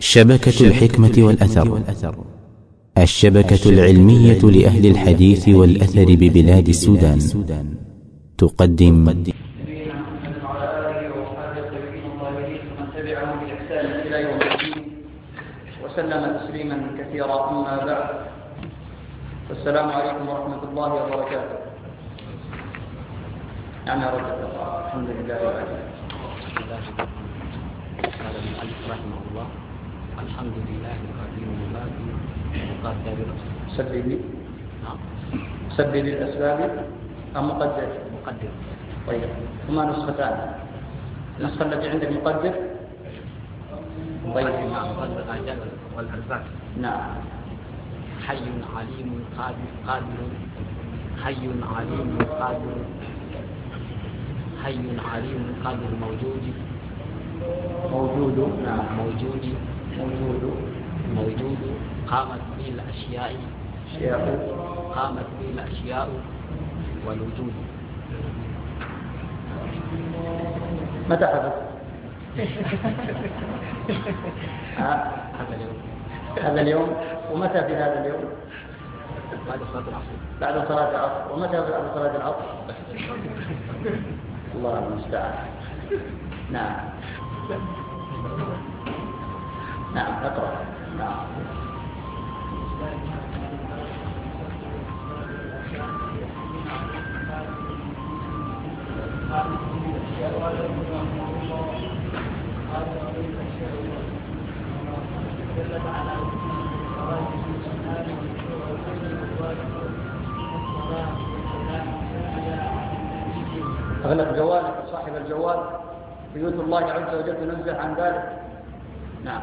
شبكة الحكمة والأثر. الشبكة العلمية لأهل الحديث والأثر ببلاد السودان. تقدم. وسلم تسليما كثيرا أما بعد. والسلام عليكم ورحمة الله وبركاته. نعم يا رجل الحمد لله قال المؤلف رحمه الله الحمد لله القدير الباقي مقدر سبب نعم سبب الأسباب أم مقدر؟ مقدر. طيب. هما نسختان. النسخة التي عندك مقدر؟ طيب. نعم والأرزاق نعم. حي عليم قادر قادر. حي عليم قادر. حي عليم قادر. موجود. موجود. نعم. موجود. موجود موجود. قامت به الأشياء. أشياء. قامت به الأشياء والوجود. متى حدث؟ ها؟ هذا اليوم. هذا اليوم. ومتى في هذا اليوم؟ بعد صلاة العصر. بعد صلاة العصر. ومتى بعد صلاة العصر؟ الله المستعان. نعم. نعم اقرأ. نعم. أغلق جوالك صاحب الجوال بيوت الله عز وجل تنزه عن ذلك. نعم.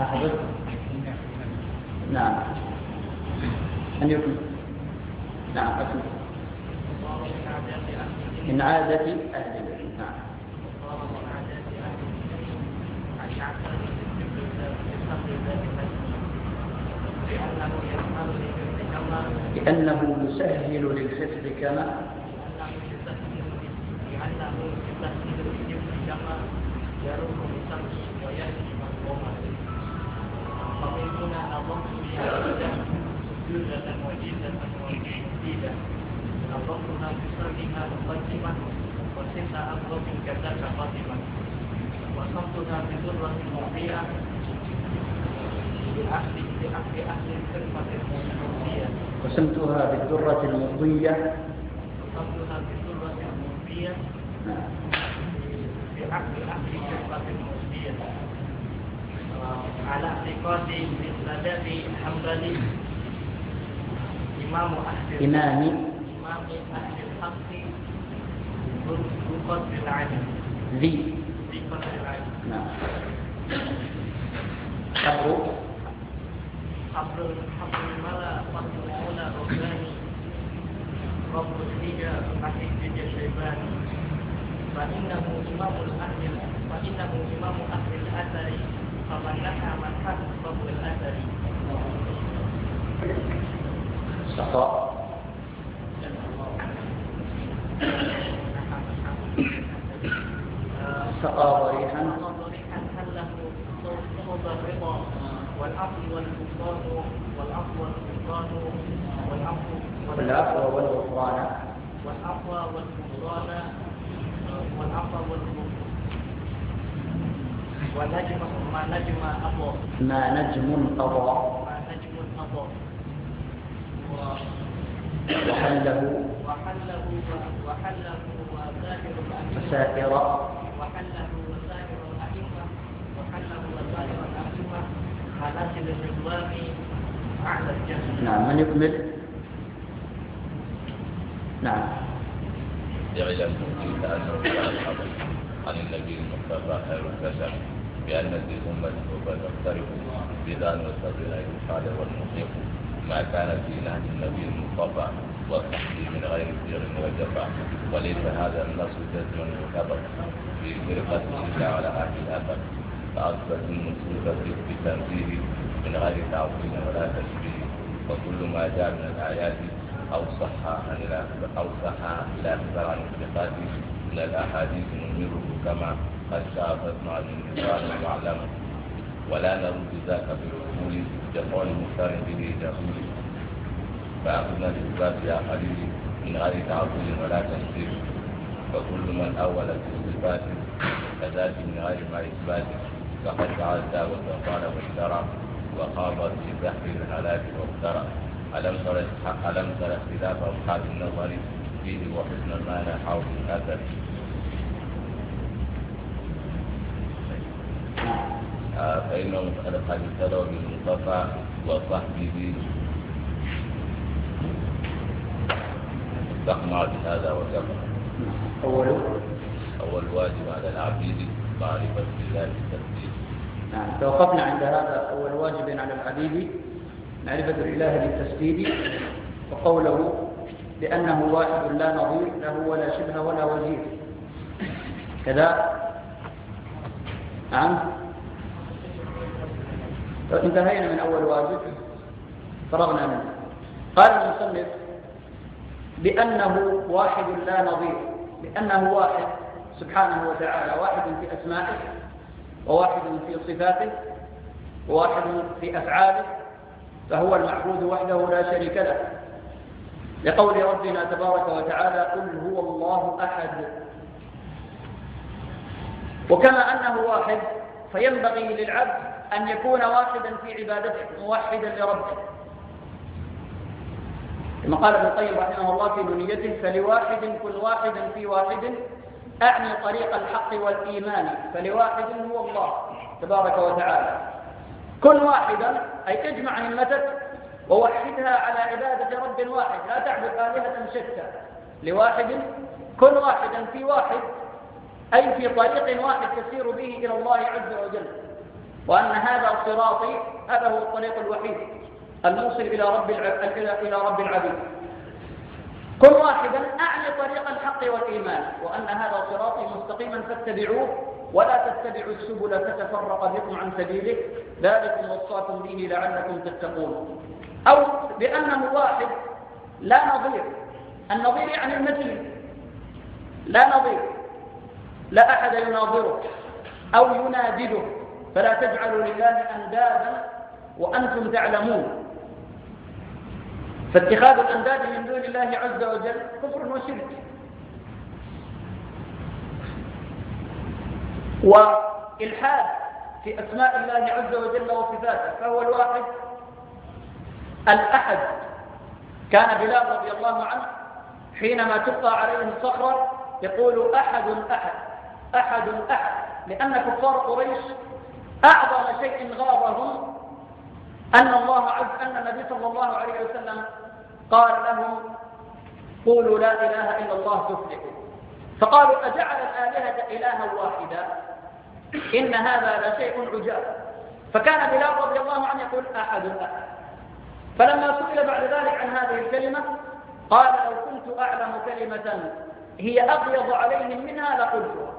أحفظ نعم. أن يكمل نعم أكمل. من عادة أهل العلم نعم. لأنه يسهل للحفظ كما. نظرتها بسرها مقدمة وست أبواب كذاك فاطمة وصمتها بدرة مضيئة بعقد بعقد أهل الخدمة المضيئة قسمتها بالدرة المضية وصمتها بدرة مضيئة نعم بعقد أهل الخدمة المضيئة على اعتقاد مثل حنبلي إمام أهل إمام إمام أهل الحق بقدر العلم ذي بقدر العلم نعم حبر حبر حبر الملا فضل المولى رباني رب الحجة أحيد الدنيا شيباني فإنه إمام الأهل فإنه إمام أهل الأثر سقاء سقى ضريحا ضريحا حله صوت الرضا والعفو والغفران والعفو والغفران والعفو والغفران والعفو والغفران ونجم ما نجم أبو ما نجم قضى ما نجم أبو وحله. وحله وحله وسائر. وسائر وحله وسائر الأئمة وحله وسائر الأئمة منازل الرضوان أعلى الجنة نعم. من يكمل نعم أنه كان الحضر عن النبي المصطفى خير البشر بأن في الأمة سوف تختلف بذا المستقبل يقال والمحيط ما كان في نهج النبي المصطفى والتحديد من غير سير وجفا وليس هذا النص جزم معتبر في فرقة إلا على أهل الأثر فأثبت المسلوك في تنزيله من غير تعظيم ولا تشبيه. وكل ما جاء من الآيات أو صح عن أو صح إلى أكثر عن الثقات من الأحاديث نمره كما قد شافت مع الانتصار المعلم. ولا نرد ذاك بالعقول كقول مختار به جهول فأخذنا بإثبات يا خليلي من غير تعظيم ولا تشبيه فكل من أول في الصفات كذلك من غير ما إثبات فقد تعدى وتقال واشترى وخاض في بحر الهلاك وافترى ألم تر ألم تر اختلاف أصحاب النظر؟ فيه وحسن المعنى حول الأثر فإنهم قد ابتلوا بالمصطفى وصحبه استقمع بهذا وكفى. أول؟ أول واجب على العبيد معرفة الله التسبيح نعم. توقفنا عند هذا أول واجب على العبيد معرفة الإله بالتسديد وقوله لأنه واحد لا نظير له ولا شبه ولا وزير. كذا؟ نعم. انتهينا من أول واجب فرغنا منه. قال المصنف بأنه واحد لا نظير بأنه واحد سبحانه وتعالى واحد في أسمائه وواحد في صفاته وواحد في أفعاله فهو المعبود وحده لا شريك له. لقول ربنا تبارك وتعالى قل هو الله أحد وكما أنه واحد فينبغي للعبد أن يكون واحدا في عبادته موحدا لربه. كما قال ابن القيم رحمه الله في نونيته فلواحد كل واحد في واحد أعني طريق الحق والإيمان فلواحد هو الله تبارك وتعالى. كن واحدا أي اجمع همتك ووحدها على عبادة رب واحد لا تعبد آلهة شتى. لواحد كن واحدا في واحد أي في طريق واحد تسير به إلى الله عز وجل. وأن هذا صراطي هذا هو الطريق الوحيد الموصل إلى رب إلى رب العبيد. كن واحدا أعني طريق الحق والإيمان وأن هذا صراطي مستقيما فاتبعوه ولا تتبعوا السبل فتفرق بكم عن سبيله. ذلكم وصاكم به لعلكم تتقون. أو بأنه واحد لا نظير. النظير يعني المثيل لا نظير. لا أحد يناظره أو ينادده فلا تجعلوا لله أندادا وأنتم تعلمون. فاتخاذ الأنداد من دون الله عز وجل كفر وشرك. وإلحاد في أسماء الله عز وجل وصفاته فهو الواحد. الأحد كان بلال رضي الله عنه حينما تبقى عليه الصخرة يقول أحد أحد أحد أحد لأن كفار قريش أعظم شيء غابهم أن الله عز أن النبي صلى الله عليه وسلم قال لهم قولوا لا إله إلا الله تفلحوا. فقالوا أجعل الآلهة إلها واحدا؟ إن هذا لشيء عجاب. فكان بلال رضي الله عنه يقول أحد أحد فلما سئل بعد ذلك عن هذه الكلمة قال لو كنت أعلم كلمة هي أغيض عليهم منها لقلتها.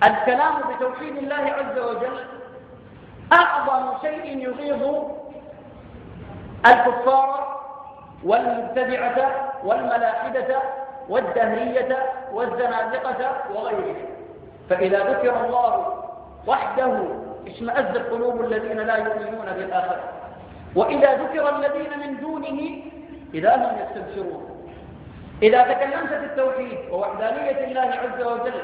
فالكلام بتوحيد الله عز وجل أعظم شيء يغيظ الكفار والمبتدعة والملاحدة والدهرية والزنادقة وغيرهم. فإذا ذكر الله وحده اشمأزت قلوب الذين لا يؤمنون بالآخرة. وإذا ذكر الذين من دونه إذا هم يستبشرون. إذا تكلمت في التوحيد ووحدانية الله عز وجل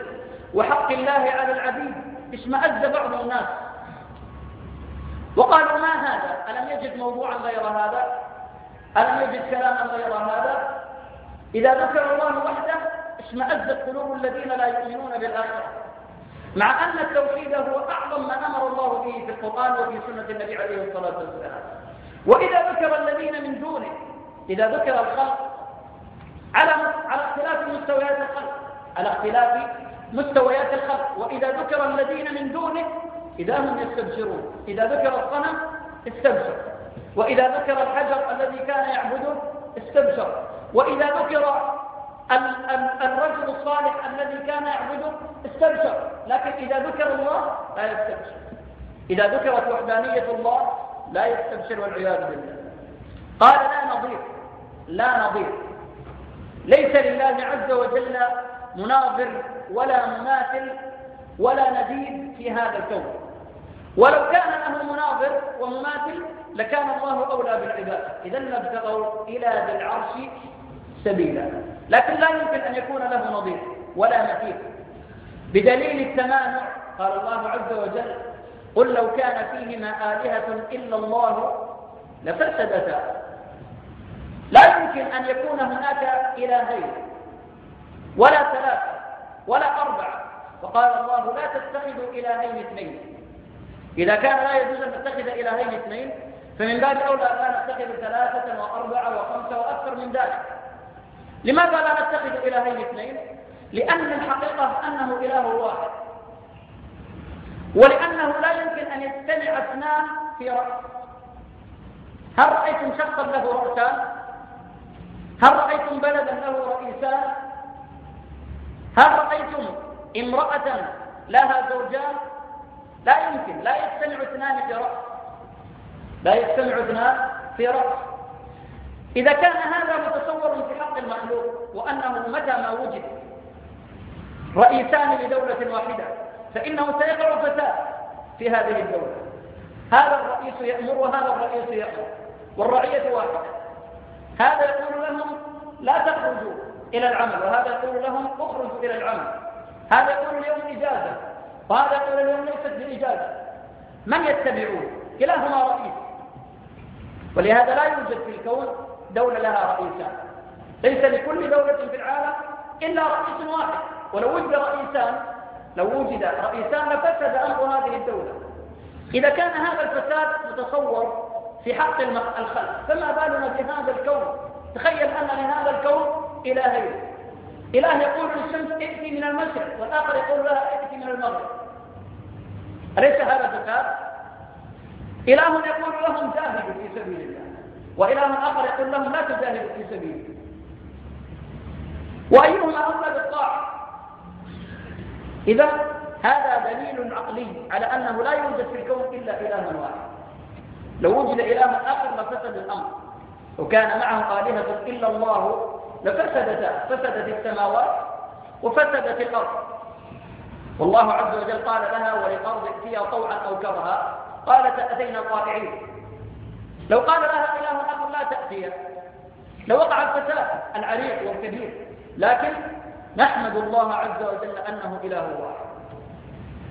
وحق الله على العبيد اشمأز بعض الناس. وقالوا ما هذا؟ ألم يجد موضوعا غير هذا؟ ألم يجد كلاما غير هذا؟ إذا ذكر الله وحده اشمأزت قلوب الذين لا يؤمنون بالآخرة. مع أن التوحيد هو أعظم ما أمر الله به في القرآن وفي سنة النبي عليه الصلاة والسلام. وإذا ذكر الذين من دونه إذا ذكر الخلق على على اختلاف مستويات الخلق على اختلاف مستويات الخلق. وإذا ذكر الذين من دونه إذا هم يستبشرون. إذا ذكر الصنم استبشر. وإذا ذكر الحجر الذي كان يعبده استبشر. وإذا ذكر الرجل الصالح الذي كان يعبده استبشر. لكن إذا ذكر الله لا يستبشر. إذا ذكرت وحدانية الله لا يستبشر والعياذ بالله. قال لا نظير. لا نظير. ليس لله عز وجل مناظر ولا مماثل ولا نديد في هذا الكون. ولو كان له مناظر ومماثل لكان الله أولى بالعباد. إذا لابتغوا إلى ذي العرش سبيلا. لكن لا يمكن أن يكون له نظير ولا مثيل بدليل التمانع قال الله عز وجل قل لو كان فيهما آلهة إلا الله لفسدتا. لا يمكن أن يكون هناك إلهين. ولا ثلاثة ولا أربعة وقال الله لا تتخذوا إلهين اثنين إذا كان لا يجوز أن نتخذ إلهين اثنين فمن باب أولى أن نتخذ ثلاثة وأربعة وخمسة وأكثر من ذلك لماذا لا نتخذ إلهين اثنين؟ لأن الحقيقة أنه إله واحد ولأنه لا يمكن أن يجتمع أثنان في رأس هل رأيتم شخصا له رأسان؟ هل رأيتم بلدا له رئيسان؟ هل رأيتم امرأة لها زوجان؟ لا يمكن. لا يجتمع اثنان في رأس. لا يجتمع اثنان في رأس. إذا كان هذا متصور في حق المخلوق وأنه متى ما وجد رئيسان لدولة واحدة فإنه سيقع فساد في هذه الدولة. هذا الرئيس يأمر وهذا الرئيس يأمر والرعية واحدة. هذا يقول لهم لا تخرجوا. إلى العمل وهذا يقول لهم اخرجوا إلى العمل. هذا يقول اليوم إجازة وهذا يقول اليوم ليست بإجازة. من يتبعون؟ كلاهما رئيس. ولهذا لا يوجد في الكون دولة لها رئيسان. ليس لكل دولة في العالم إلا رئيس واحد. ولو وجد رئيسان لو وجد رئيسان لفسد أمر هذه الدولة. إذا كان هذا الفساد متصور في حق الخلق فما بالنا بهذا الكون؟ تخيل أن لهذا الكون إلهين إله يقول للشمس ائتي من المشرق والآخر يقول لها ائتي من المغرب. أليس هذا فساد؟ إله يقول لهم جاهدوا في سبيل الله وإله آخر يقول لهم لا تجاهدوا في سبيله وأيهما أولى بالطاعة؟ إذا هذا دليل عقلي على أنه لا يوجد في الكون إلا إله واحد. لو وجد إله آخر لفسد الأمر وكان معه آلهة إلا الله لفسدتا فسدت السماوات وفسدت الأرض. والله عز وجل قال لها وللأرض ائتيا طوعا أو كرها. قالت أتينا طائعين. لو قال لها إله آخر لا تأتي. لوقع الفساد العريق والكبير. لكن نحمد الله عز وجل أنه إله واحد.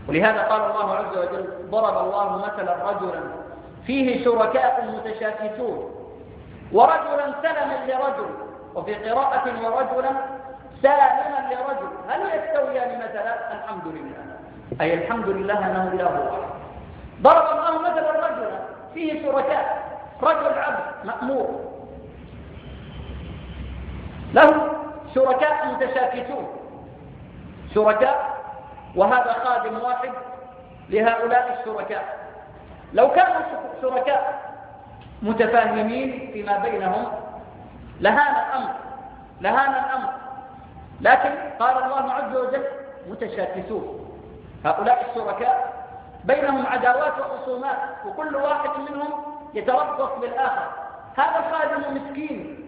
ولهذا قال الله عز وجل ضرب الله مثلا رجلا فيه شركاء متشاكسون. ورجلا سلما لرجل وفي قراءة ورجلا سالما لرجل هل يستويان مثلا؟ الحمد لله. أي الحمد لله أنه إله واحد ضرب الله مثلا رجلا فيه شركاء. رجل عبد مأمور. له شركاء متشاكسون. شركاء وهذا خادم واحد لهؤلاء الشركاء. لو كانوا شركاء متفاهمين فيما بينهم لهان الأمر لهان الأمر. لكن قال الله عز وجل متشاكسون. هؤلاء الشركاء بينهم عداوات وخصومات وكل واحد منهم يتربص بالآخر هذا خادم مسكين.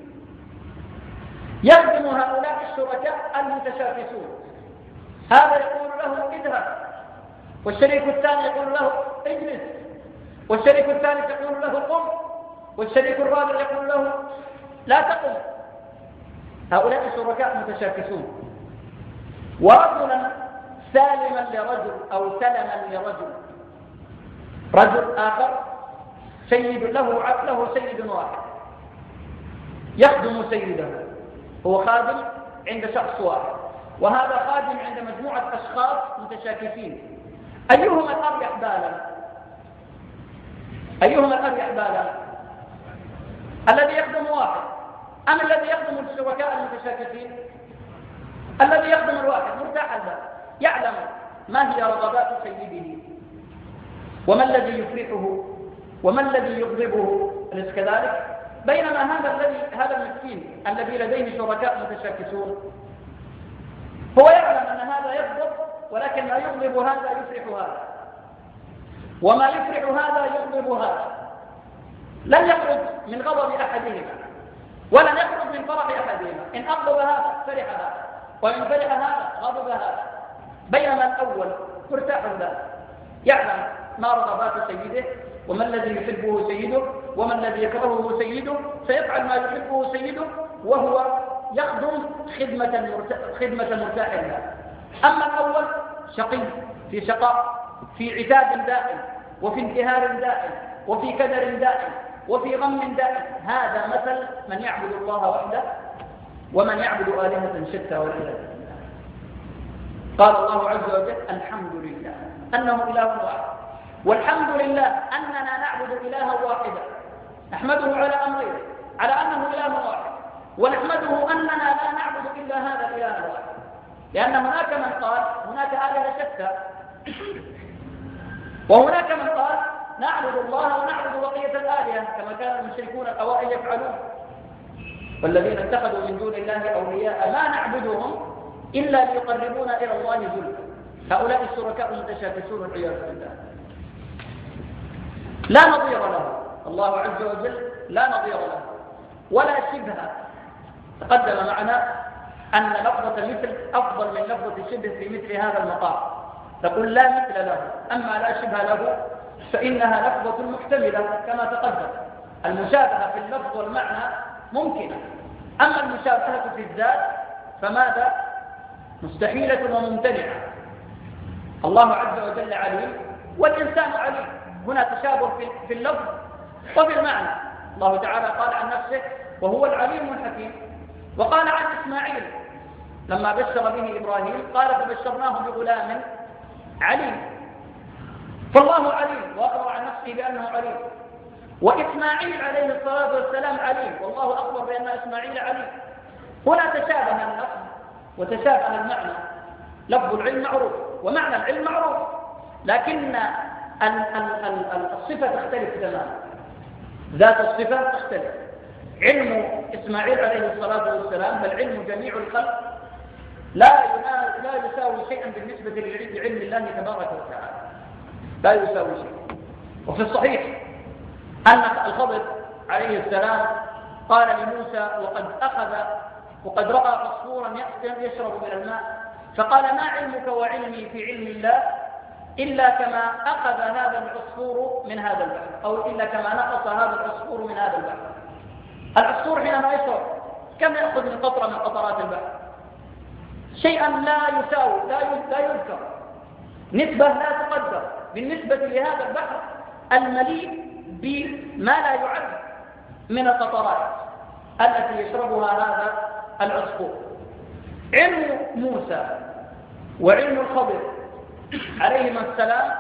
يخدم هؤلاء الشركاء المتشاكسون. هذا يقول له اذهب والشريك الثاني يقول له اجلس. والشريك الثالث يقول له قم. والشريك الرابع يقول له لا تقم هؤلاء الشركاء متشاكسون. ورجلا سالما لرجل أو سلما لرجل. رجل آخر سيد له له سيد واحد. يخدم سيده. هو خادم عند شخص واحد. وهذا خادم عند مجموعة أشخاص متشاكسين. أيهما الأرجح بالا؟ أيهما الأرجح بالا؟ الذي يخدم واحد. أم الذي يخدم الشركاء المتشاكسين. الذي يخدم الواحد مرتاح البال يعلم ما هي رغبات سيده. وما الذي يفرحه؟ وما الذي يغضبه؟ أليس كذلك؟ بينما هذا الذي هذا المسكين الذي لديه شركاء متشاكسون هو يعلم أن هذا يغضب ولكن ما يغضب هذا يفرح هذا. وما يفرح هذا يغضب هذا. لن يخرج من غضب أحدهما. ولن يخرج من فرح أحدهما. إن أغضب هذا فرح هذا. وإن فرح هذا غضب هذا. بينما الأول مرتاح له. يعلم ما رغبات سيده وما الذي يحبه سيده وما الذي يكرهه سيده. سيفعل ما يحبه سيده وهو يخدم خدمة خدمة مرتاح له. أما الأول شقي في شقاء في عتاب دائم وفي انتهار دائم وفي كدر دائم. وفي غم دائم هذا مثل من يعبد الله وحده ومن يعبد آلهة شتى والعياذ قال الله عز وجل الحمد لله. أنه إله واحد. والحمد لله أننا نعبد إلها واحدا. نحمده على أمرين. على أنه إله واحد. ونحمده أننا لا نعبد إلا هذا الإله الواحد. لأن هناك من قال هناك آلهة شتى وهناك من قال نعبد الله ونعبد بقية الآلهة كما كان المشركون الأوائل يفعلون. والذين اتخذوا من دون الله أولياء ما نعبدهم إلا ليقربونا إلى الله زلفى. هؤلاء الشركاء المتشاكسون والعياذ بالله. لا نظير له. الله عز وجل لا نظير له. ولا شبه. تقدم معنا أن لفظة مثل أفضل من لفظة شبه في مثل هذا المقام. تقول لا مثل له. أما لا شبه له فإنها لفظة محتملة كما تقدم. المشابهة في اللفظ والمعنى ممكنة. أما المشابهة في الذات فماذا؟ مستحيلة وممتنعة. الله عز وجل عليم والإنسان عليم. هنا تشابه في اللفظ وفي المعنى. الله تعالى قال عن نفسه وهو العليم الحكيم. وقال عن إسماعيل لما بشر به إبراهيم قال فبشرناه بغلام عليم. فالله عليم. وأخبر عن نفسه بأنه عليم. وإسماعيل عليه الصلاة والسلام عليم. والله أخبر بأن إسماعيل عليم. هنا تشابه اللفظ وتشابه المعنى. لفظ العلم معروف ومعنى العلم معروف. لكن الصفة تختلف تماما ذات الصفة تختلف. علم إسماعيل عليه الصلاة والسلام بل علم جميع الخلق لا لا يساوي شيئا بالنسبة لعلم الله تبارك وتعالى. لا يساوي شيئا وفي الصحيح أن الخضر عليه السلام قال لموسى وقد أخذ وقد رأى فصفورا يشرب من الماء. فقال ما علمك وعلمي في علم الله إلا كما أخذ هذا العصفور من هذا البحر أو إلا كما نقص هذا العصفور من هذا البحر. العصفور حينما يشرب. كم يأخذ من قطرة من قطرات البحر؟ شيئا لا يساوي لا لا يذكر. نسبة لا تقدر. بالنسبة لهذا البحر المليء بما لا يعد من القطرات التي يشربها هذا العصفور. علم موسى وعلم الخضر عليهما السلام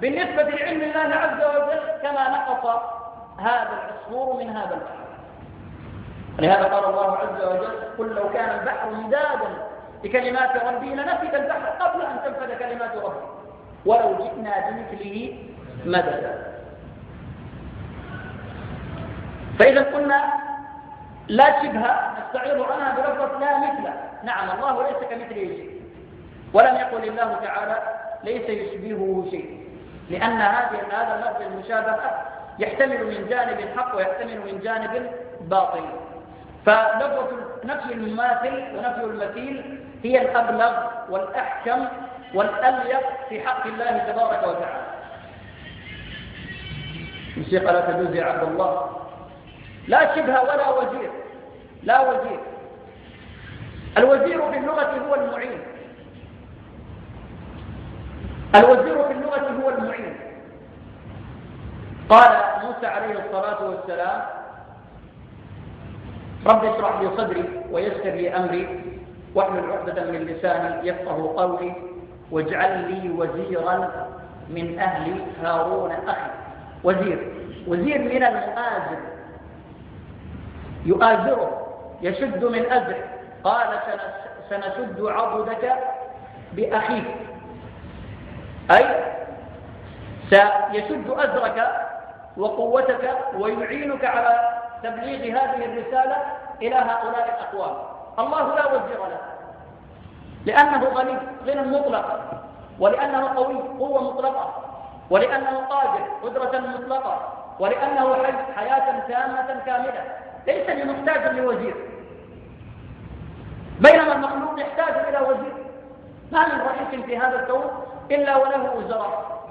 بالنسبة لعلم الله عز وجل كما نقص هذا العصفور من هذا البحر. لهذا قال الله عز وجل قل لو كان البحر مدادا لكلمات ربي لنفد البحر قبل أن تنفذ كلمات ربي ولو جئنا بمثله مددا. فإذا قلنا لا شبه نستعيض عنها بلفظة لا مثل. نعم الله ليس كمثله شيء. ولم يقل الله تعالى ليس يشبهه شيء. لأن هذه هذا اللفظ المشابهة يحتمل من جانب الحق ويحتمل من جانب باطل فلفظة نفي المماثل ونفي المثيل هي الأبلغ والأحكم والأليق في حق الله تبارك وتعالى. الموسيقى لا تجوز يا عبد الله؟ لا شبه ولا وزير. لا وزير. الوزير في اللغة هو المعين. الوزير في اللغة هو المعين. قال موسى عليه الصلاة والسلام رب اشرح لي صدري ويسر لي أمري واحلل عقدة من لساني يفقه قولي. واجعل لي وزيرا من أهل هارون أخي. وزير. وزير من المؤازر. يؤازره. يشد من أزر قال سنشد عضدك بأخيك. أي سيشد أزرك وقوتك ويعينك على تبليغ هذه الرسالة إلى هؤلاء الأقوام. الله لا وزير له. لأنه غني غنى مطلق. ولأنه قوي قوة مطلقة. ولأنه قادر قدرة مطلقة. ولأنه حي حياة تامة كاملة. ليس بمحتاج لوزير. بينما المخلوق يحتاج إلى وزير. ما من رئيس في هذا الكون إلا وله وزراء.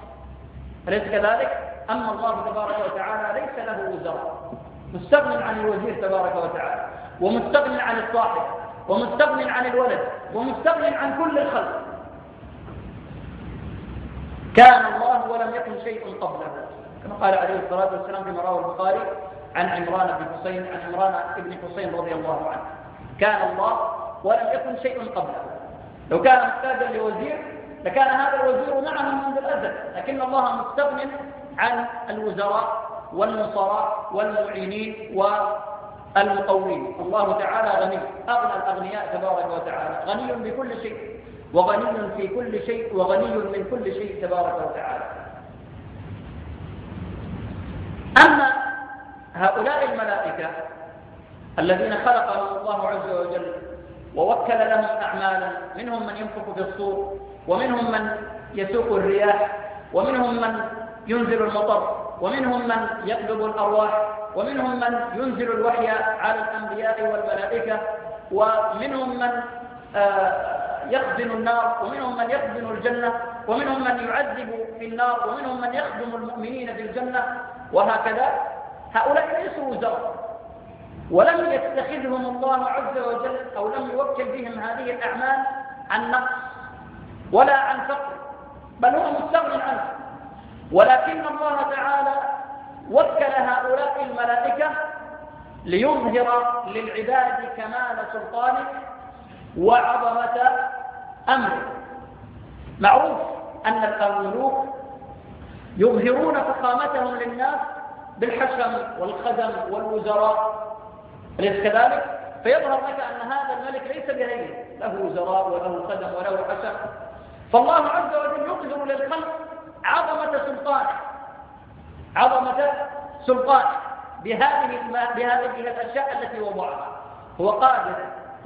أليس كذلك؟ أما الله تبارك وتعالى ليس له وزراء. مستغن عن الوزير تبارك وتعالى ومستغن عن الصاحب. ومستغن عن الولد ومستغن عن كل الخلق. كان الله ولم يكن شيء قبله كما قال عليه الصلاة والسلام في رواه البخاري عن عمران بن حسين عن عمران بن حسين رضي الله عنه. كان الله ولم يكن شيء قبله لو كان محتاجا لوزير لكان هذا الوزير معه منذ الأزل. لكن الله مستغن عن الوزراء والنصراء والمعينين والمقوين الله تعالى غني. أغنى الأغنياء تبارك وتعالى. غني بكل شيء. وغني في كل شيء. وغني من كل شيء تبارك وتعالى. أما هؤلاء الملائكة الذين خلقهم الله عز وجل ووكل لهم أعمالا منهم من ينفخ في الصور ومنهم من يسوق الرياح ومنهم من ينزل المطر ومنهم من يقلب الأرواح ومنهم من ينزل الوحي على الأنبياء والملائكة ومنهم من آه، يخزن النار ومنهم من يخزن الجنة ومنهم من يعذب في النار ومنهم من يخدم المؤمنين في الجنة وهكذا. هؤلاء ليسوا وزراء. ولم يتخذهم الله عز وجل أو لم يوكل بهم هذه الأعمال عن نقص ولا عن فقر بل هو مستغن عنه. ولكن الله تعالى وكل هؤلاء الملائكة ليظهر للعباد كمال سلطانه وعظمة أمره معروف أن الملوك يظهرون فخامتهم للناس بالحشم والخدم والوزراء. أليس كذلك؟ فيظهر لك أن هذا الملك ليس بهين. له وزراء وله خدم وله حشم. فالله عز وجل يظهر للخلق عظمة سلطانه عظمة سلطانه بهذه بهذه الأشياء التي وضعها هو قادر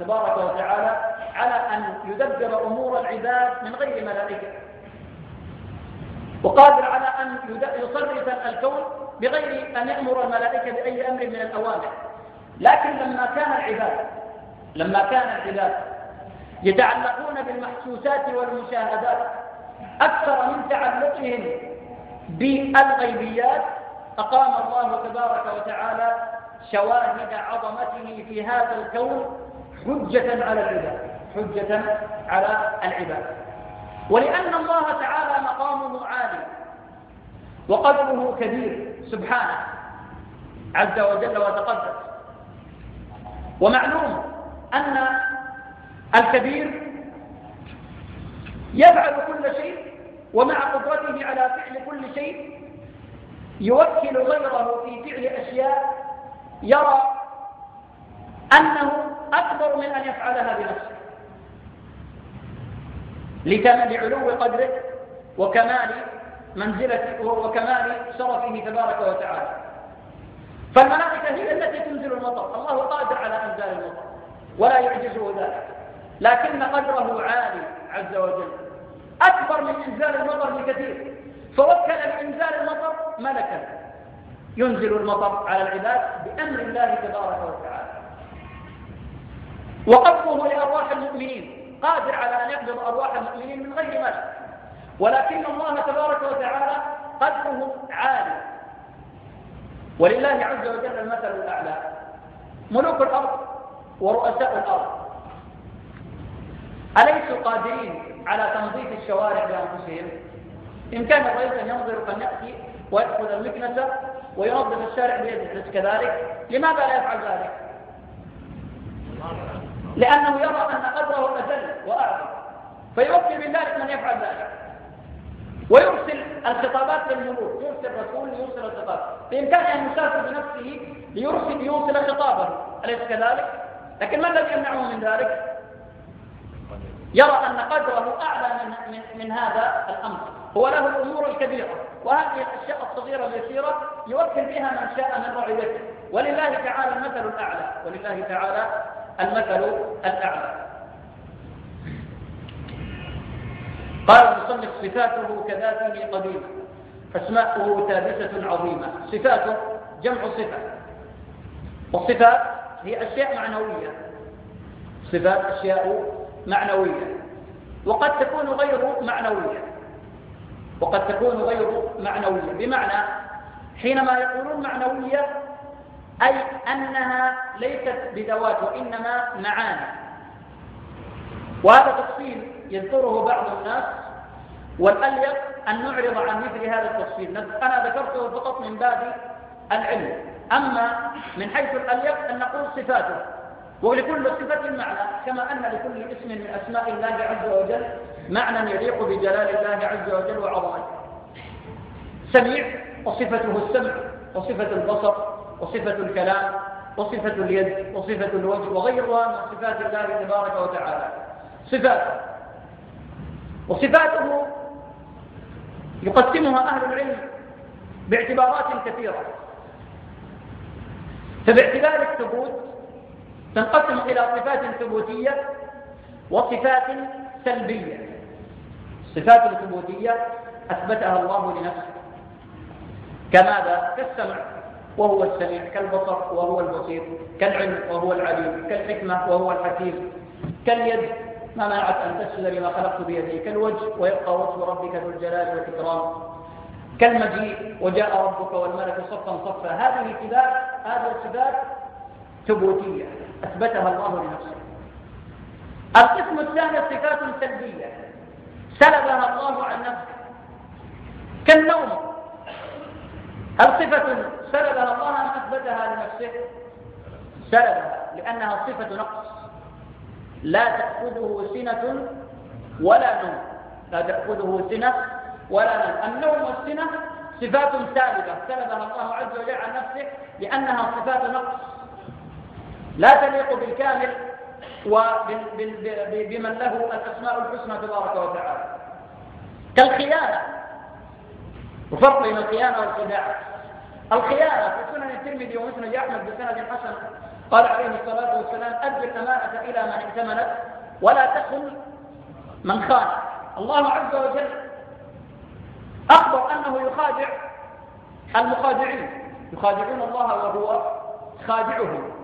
تبارك وتعالى على أن يدبر أمور العباد من غير ملائكة. وقادر على أن يصرف الكون بغير أن يأمر الملائكة بأي أمر من الأوامر. لكن لما كان العباد لما كان العباد يتعلقون بالمحسوسات والمشاهدات أكثر من تعلقهم بالغيبيات أقام الله تبارك وتعالى شواهد عظمته في هذا الكون حجة على العباد حجة على العباد. ولأن الله تعالى مقامه عالي وقدره كبير سبحانه عز وجل وتقدس. ومعلوم أن الكبير يفعل كل شيء ومع قدرته على فعل كل شيء يوكل غيره في فعل أشياء يرى أنه أكبر من أن يفعلها بنفسه. لعلو قدره وكمال منزلته وكمال شرفه تبارك وتعالى. فالملائكة هي التي تنزل المطر. الله قادر على إنزال المطر. ولا يعجزه ذلك. لكن قدره عالي عز وجل. أكبر من إنزال المطر بكثير. فوكل بإنزال المطر ملكا. ينزل المطر على العباد بأمر الله تبارك وتعالى. وقبضه لأرواح المؤمنين. قادر على أن يقبض أرواح المؤمنين من غير ملك. ولكن الله تبارك وتعالى قدره عالي. ولله عز وجل المثل الأعلى. ملوك الأرض ورؤساء الأرض. أليسوا قادرين على تنظيف الشوارع بأنفسهم إن كان الرئيس أن ينظر أن يأتي ويأخذ المكنسة وينظف الشارع بيده كذلك؟ لماذا لا يفعل ذلك؟ لأنه يرى أن قدره أجل وأعظم فيوكل من ذلك من يفعل ذلك. ويرسل الخطابات للملوك يرسل رسول يرسل الخطاب. بإمكانه أن يسافر بنفسه ليرسل يوصل خطابه أليس كذلك؟ لكن ما الذي يمنعه من ذلك؟ يرى أن قدره أعلى من, من, من هذا الأمر. هو له الأمور الكبيرة وهذه الأشياء الصغيرة اليسيرة يوكل بها من شاء من رعيته. ولله تعالى المثل الأعلى. ولله تعالى المثل الأعلى. قال المصنف صفاته كذاته قديمة أسماؤه ثابتة عظيمة. صفاته جمع صفة. والصفات هي أشياء معنوية. صفات أشياء معنوية. وقد تكون غير معنوية. وقد تكون غير معنوية. بمعنى حينما يقولون معنوية أي أنها ليست بذوات وإنما معاني. وهذا تفصيل يذكره بعض الناس والأليق أن نعرض عن مثل هذا التفصيل. أنا ذكرته فقط من باب العلم. أما من حيث الأليق أن نقول صفاته. ولكل صفة معنى كما أن لكل اسم من أسماء الله عز وجل معنى يليق بجلال الله عز وجل وعظمته. سميع وصفته السمع وصفة البصر وصفة الكلام وصفة اليد وصفة الوجه وغيرها من صفات الله تبارك وتعالى. صفات. وصفاته يقسمها أهل العلم باعتبارات كثيرة. فباعتبار الثبوت تنقسم إلى صفات ثبوتية وصفات سلبية. الصفات الثبوتية أثبتها الله لنفسه. كماذا؟ كالسمع وهو السميع كالبصر وهو البصير كالعلم وهو العليم كالحكمة وهو الحكيم كاليد. ما منعت أن تسجد لما خلقت بيدي؟ كالوجه ويبقى وجه ربك ذو الجلال والإكرام. كالمجيء وجاء ربك والملك صفا صفا. هذه صفات هذه الصفات ثبوتية أثبتها الله لنفسه. القسم الثاني صفات سلبية سلبها الله عن نفسه. كالنوم. هل صفة سلبها الله أم أثبتها لنفسه؟ سلبها لأنها صفة نقص. لا تأخذه سنة ولا نوم. لا تأخذه سنة ولا نوم. النوم والسنة صفات سالبة سلبها الله عز وجل عن نفسه لأنها صفات نقص. لا تليق بالكامل وبمن له الأسماء الحسنى تبارك وتعالى. كالخيانة. وفرق بين الخيانة والخداع. الخيانة في سنن الترمذي ومسند أحمد بسند حسن. قال عليه الصلاة والسلام أدي الأمانة إلى من ائتمنت ولا تخن من خان. الله عز وجل أخبر أنه يخادع المخادعين. يخادعون الله وهو خادعهم.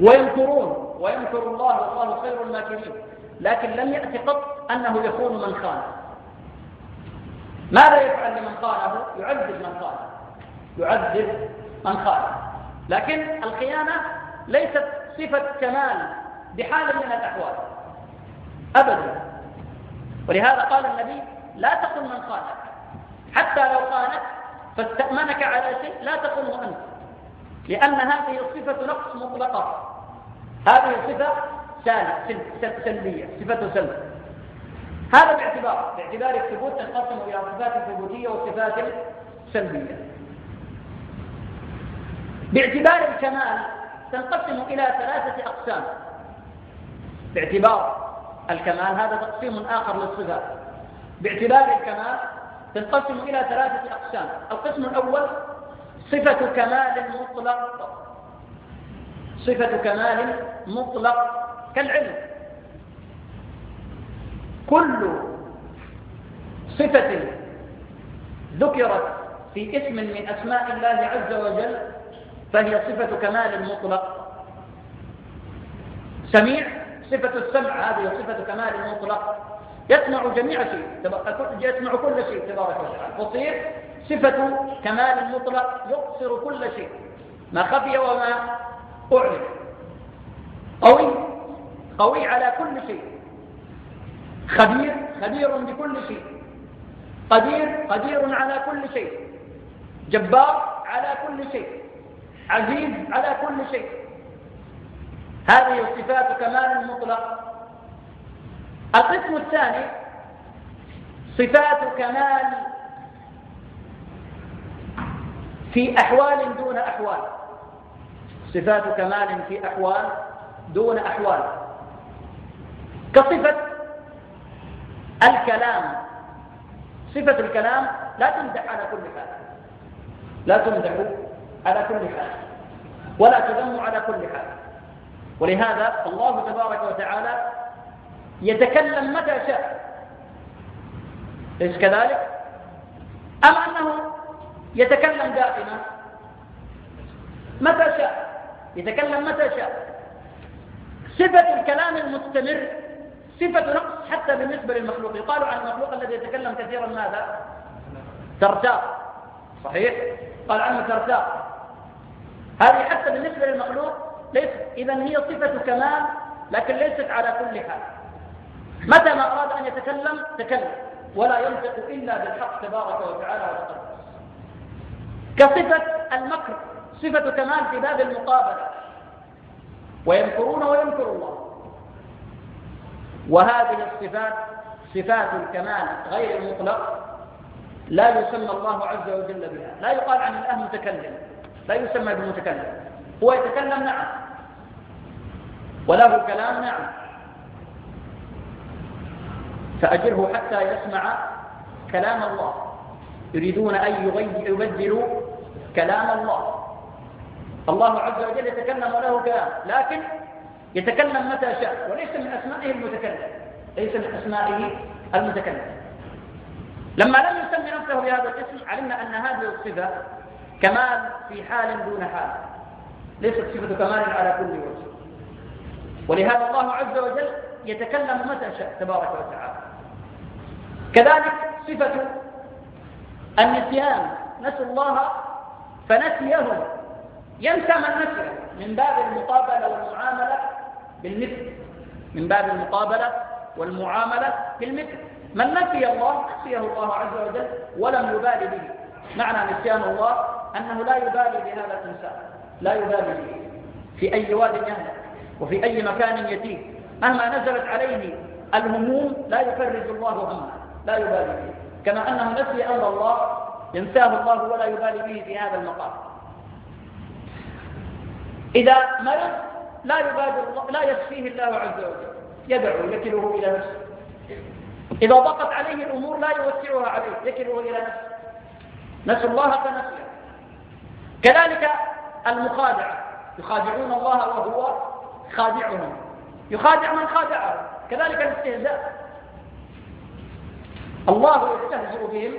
وينكرون وينكر الله والله خير الماكرين. لكن لم يأتي قط أنه يخون من خان ماذا يفعل لمن خانه؟ يعذب من خانه. يعذب من خانه. لكن الخيانة ليست صفة كمال بحال من الأحوال. أبدا. ولهذا قال النبي لا تقل من خانك. حتى لو خانك فاستأمنك على شيء لا تقله أنت. لأن هذه الصفة نقص مطلقة. هذه صفة سلبية صفة سلب هذا باعتبار باعتبار الثبوت تنقسم إلى صفات ثبوتية وصفات سلبية باعتبار الكمال تنقسم إلى ثلاثة أقسام. باعتبار الكمال هذا تقسيم آخر للصفات باعتبار الكمال تنقسم إلى ثلاثة أقسام. القسم الأول صفة كمال مطلق. صفة كمال مطلق كالعلم. كل صفة ذكرت في اسم من أسماء الله عز وجل فهي صفة كمال مطلق. سميع صفة السمع هذه صفة كمال مطلق. يسمع جميع شيء يسمع كل شيء تبارك وتعالى. بصير صفة كمال مطلق يبصر كل شيء. ما خفي وما أعلن قوي قوي على كل شيء. خبير خبير بكل شيء. قدير قدير على كل شيء. جبار على كل شيء. عزيز على كل شيء. هذه صفات كمال مطلق القسم الثاني صفات كمال في أحوال دون أحوال. صفات كمال في أحوال دون أحوال. كصفة الكلام. صفة الكلام لا تمدح على كل حال. لا تمدح على كل حال. ولا تذم على كل حال. ولهذا الله تبارك وتعالى يتكلم متى شاء. ليس كذلك؟ أم أنه يتكلم دائما. متى شاء. يتكلم متى شاء. صفة الكلام المستمر صفة نقص حتى بالنسبة للمخلوق. يقال عن المخلوق الذي يتكلم كثيرا ماذا؟ ترتاق صحيح؟ قال عنه ترتاق هذه حتى بالنسبة للمخلوق ليس إذا هي صفة كمال لكن ليست على كل حال. متى ما أراد أن يتكلم تكلم ولا ينطق إلا بالحق تبارك وتعالى وتقدس كصفة المكر صفة كمال في باب المقابلة. ويمكرون ويمكر الله. وهذه الصفات صفات الكمال غير المطلق لا يسمى الله عز وجل بها. لا يقال عن الله متكلم لا يسمى بالمتكلم هو يتكلم نعم. وله كلام نعم. فأجره حتى يسمع كلام الله. يريدون أن يبدلوا كلام الله. الله عز وجل يتكلم وله كلام لكن يتكلم متى شاء وليس من أسمائه المتكلم ليس من أسمائه المتكلم. لما لم يسمي نفسه بهذا الاسم علمنا أن هذه الصفة كمال في حال دون حال. ليست صفة كمال على كل وجه. ولهذا الله عز وجل يتكلم متى شاء تبارك وتعالى. كذلك صفة النسيان نسوا الله فنسيهم. ينسى من نسيه من باب المقابلة والمعاملة بالمثل من باب المقابلة والمعاملة بالمثل. من نسي الله نسيه الله عز وجل ولم يبالي به. معنى نسيان الله أنه لا يبالي بهذا الإنسان لا يبالي به. في أي واد يهلك وفي أي مكان يتيه مهما نزلت عليه الهموم لا يفرج الله همه لا يبالي به. كما أنه نسي أمر الله ينساه الله ولا يبالي به في هذا المقام. إذا مرض لا يبادر لا يشفيه الله عز وجل. يدعو يكله إلى نفسه. إذا ضاقت عليه الأمور لا يوسعها عليه يكله إلى نفسه. نسوا الله فنسيه كذلك المخادعة يخادعون الله وهو خادعهم. يخادع من خادعه. كذلك الاستهزاء. الله يستهزئ بهم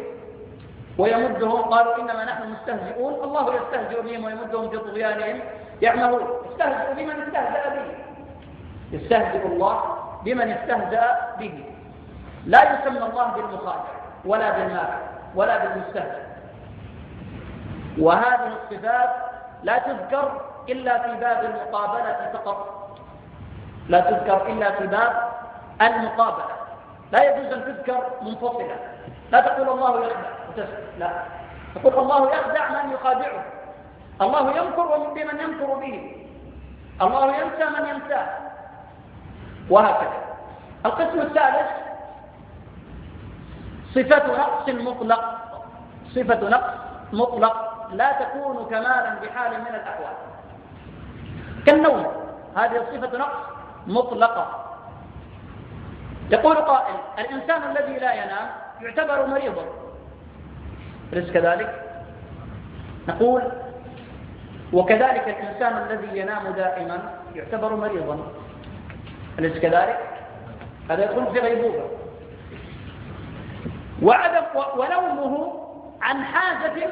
ويمدهم. قالوا إنما نحن مستهزئون. الله يستهزئ بهم ويمدهم في طغيانهم. يعمهون. يستهزئ بمن استهزأ به. يستهزئ الله بمن استهزأ به. لا يسمى الله بالمخادع ولا بالماكر ولا بالمستهزئ. وهذه الصفات لا تذكر إلا في باب المقابلة فقط. لا تذكر إلا في باب المقابلة. لا يجوز أن تذكر منفصلة لا تقول الله يخدع وتسكت. لا. تقول الله يخدع من يخادعه. الله يمكر بمن يمكر به. الله ينسى من ينساه وهكذا. القسم الثالث صفة نقص مطلق. صفة نقص مطلق. لا تكون كمالا بحال من الأحوال. كالنوم. هذه صفة نقص مطلقة. يقول قائل الإنسان الذي لا ينام يعتبر مريضا. أليس كذلك؟ نقول وكذلك الإنسان الذي ينام دائما يعتبر مريضا. أليس كذلك؟ هذا يكون في غيبوبة. وعدم ونومه عن حاجة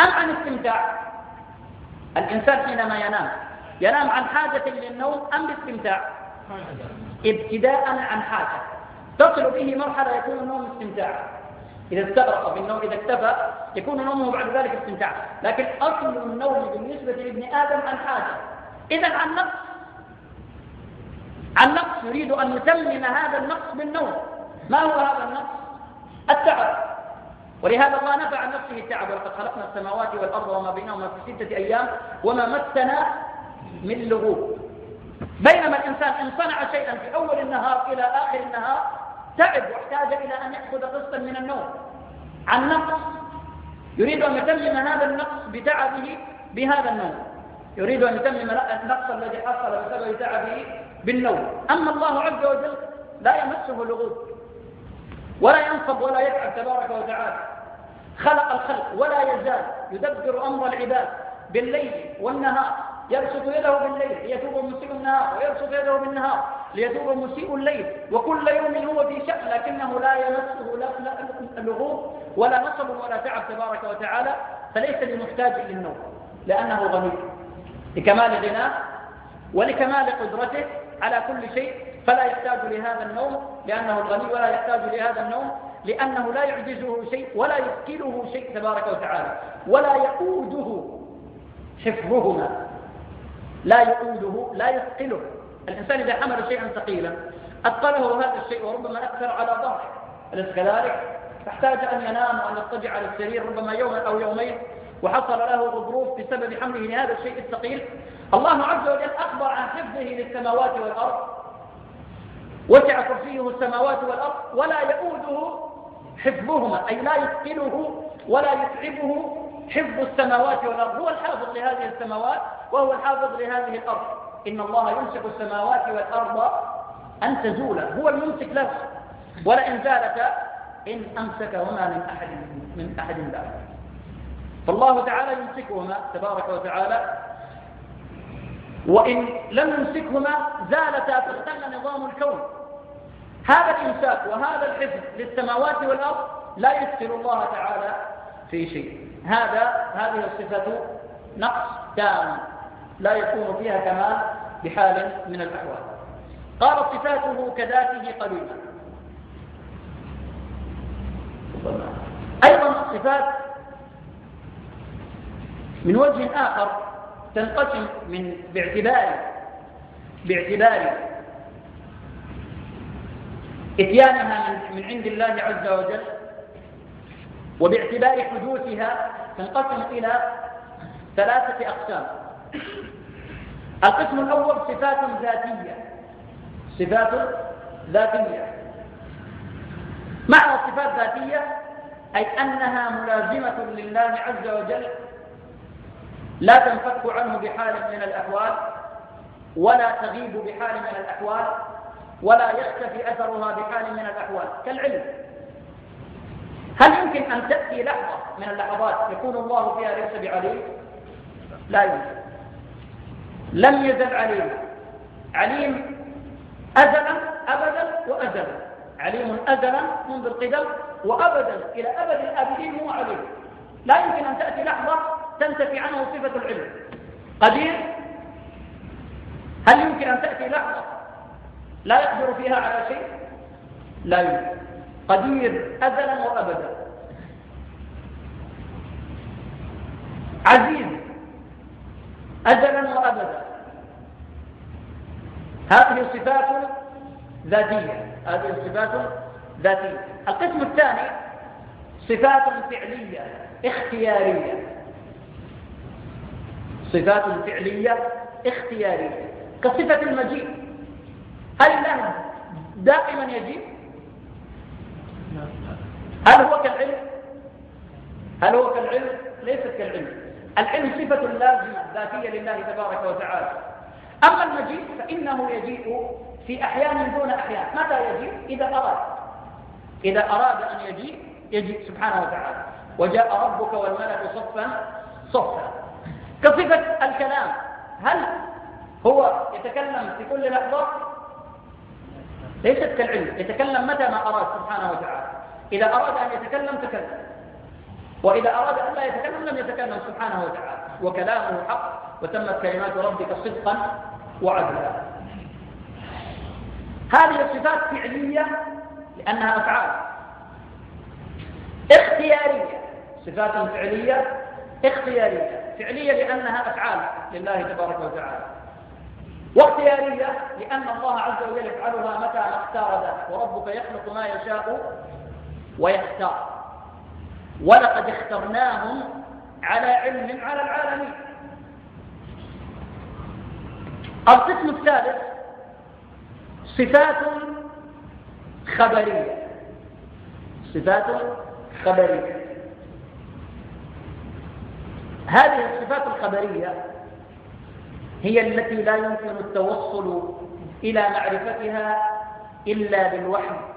أم عن استمتاع. الإنسان حينما ينام ينام عن حاجة للنوم أم باستمتاع. ابتداء عن حاجة. تصل به مرحلة يكون النوم استمتاع. إذا استغرق بالنوم إذا اكتفى يكون نومه بعد ذلك استمتاع. لكن أصل النوم بالنسبة لابن آدم عن حاجة. إذا عن نقص. عن نقص يريد أن يتمم هذا النقص بالنوم. ما هو هذا النقص؟ التعب. ولهذا الله نفع عن نفسه التعب. ولقد خلقنا السماوات والأرض وما بينهما في ستة أيام وما مسنا من لغوب. بينما الإنسان إن صنع شيئا في أول النهار إلى آخر النهار تعب واحتاج إلى أن يأخذ قسطا من النوم. عن نقص يريد أن يتمم هذا النقص بتعبه بهذا النوم. يريد أن يتمم النقص الذي حصل بسبب تعبه بالنوم. أما الله عز وجل لا يمسه لغوب ولا ينصب ولا يتعب تبارك وتعالى. خلق الخلق ولا يزال يدبر أمر العباد بالليل والنهار. يبسط يده بالليل ليتوب مسيء النهار ويبسط يده بالنهار ليتوب مسيء الليل. وكل يوم هو في شأن لكنه لا يمسه لغوب ولا نصب ولا تعب تبارك وتعالى فليس بمحتاج للنوم لأنه غني لكمال غناه ولكمال قدرته على كل شيء فلا يحتاج لهذا النوم لأنه الغني ولا يحتاج لهذا النوم لأنه لا يعجزه شيء ولا يثقله شيء تبارك وتعالى ولا يؤوده حفظهما. لا يؤوده لا يثقله. الإنسان إذا حمل شيئا ثقيلا أثقله هذا الشيء وربما أكثر على ظهره. أليس كذلك؟ فاحتاج أن ينام وأن يضطجع على السرير ربما يوما أو يومين وحصل له غضروف بسبب حمله لهذا الشيء الثقيل. الله عز وجل أخبر عن حفظه للسماوات والأرض. وسع كرسيه السماوات والأرض ولا يؤوده حفظهما أي لا يثقله ولا يتعبه حفظ السماوات والأرض. هو الحافظ لهذه السماوات وهو الحافظ لهذه الأرض. إن الله يمسك السماوات والأرض أن تزولا هو الممسك له. ولئن زالتا إن أمسكهما من أحد من أحد بعد. فالله تعالى يمسكهما تبارك وتعالى. وإن لم يمسكهما زالتا فاختل نظام الكون. هذا الإمساك وهذا الحفظ للسماوات والأرض لا يدخل الله تعالى في شيء. هذا هذه الصفة نقص تام لا يكون فيها كمال بحال من الأحوال. قال صفاته كذاته قليلا. أيضا الصفات من وجه آخر تنقسم من باعتبار باعتبار إتيانها من عند الله عز وجل وباعتبار حدوثها تنقسم إلى ثلاثة أقسام. القسم الأول صفات ذاتية. صفات ذاتية. معنى صفات ذاتية أي أنها ملازمة لله عز وجل لا تنفك عنه بحال من الأحوال ولا تغيب بحال من الأحوال ولا يختفي أثرها بحال من الأحوال. كالعلم. هل يمكن أن تأتي لحظة من اللحظات يكون الله فيها ليس بعليم؟ لا يمكن. لم يزل عليم. عليم أزلا أبدا وأزلا. عليم أزلا منذ القدم وأبدا إلى أبد الآبدين هو عليم. لا يمكن أن تأتي لحظة تنتفي عنه صفة العلم. قدير؟ هل يمكن أن تأتي لحظة لا يقدر فيها على شيء؟ لا يمكن. قدير أزلا وأبدا. عزيز أزلا وأبدا. هذه صفات ذاتية. هذه صفات ذاتية. القسم الثاني صفات فعلية اختيارية. صفات فعلية اختيارية. كصفة المجيء هل الله دائما يجيء؟ هل هو كالعلم؟ هل هو كالعلم؟ ليست كالعلم. العلم صفة لازمة ذاتية لله تبارك وتعالى. أما المجيء فإنه يجيء في أحيان دون أحيان. متى يجيء؟ إذا أراد. إذا أراد أن يجيء يجيء سبحانه وتعالى. وجاء ربك والملك صفا صفا. كصفة الكلام هل هو يتكلم في كل لحظة؟ ليست كالعلم. يتكلم متى ما أراد سبحانه وتعالى. إذا أراد أن يتكلم تكلم. وإذا أراد أن لا يتكلم لم يتكلم سبحانه وتعالى. وكلامه حق وتمت كلمات ربك صدقا وعدلا. هذه الصفات فعلية لأنها أفعال. اختيارية. صفات فعلية اختيارية. فعلية لأنها أفعال لله تبارك وتعالى. واختيارية لأن الله عز وجل يفعلها متى ما اختار ذلك وربك يخلق ما يشاء ويختار. ولقد اخترناهم على علم على العالمين. القسم الثالث صفات خبرية. صفات خبرية. هذه الصفات الخبرية هي التي لا يمكن التوصل إلى معرفتها إلا بالوحي.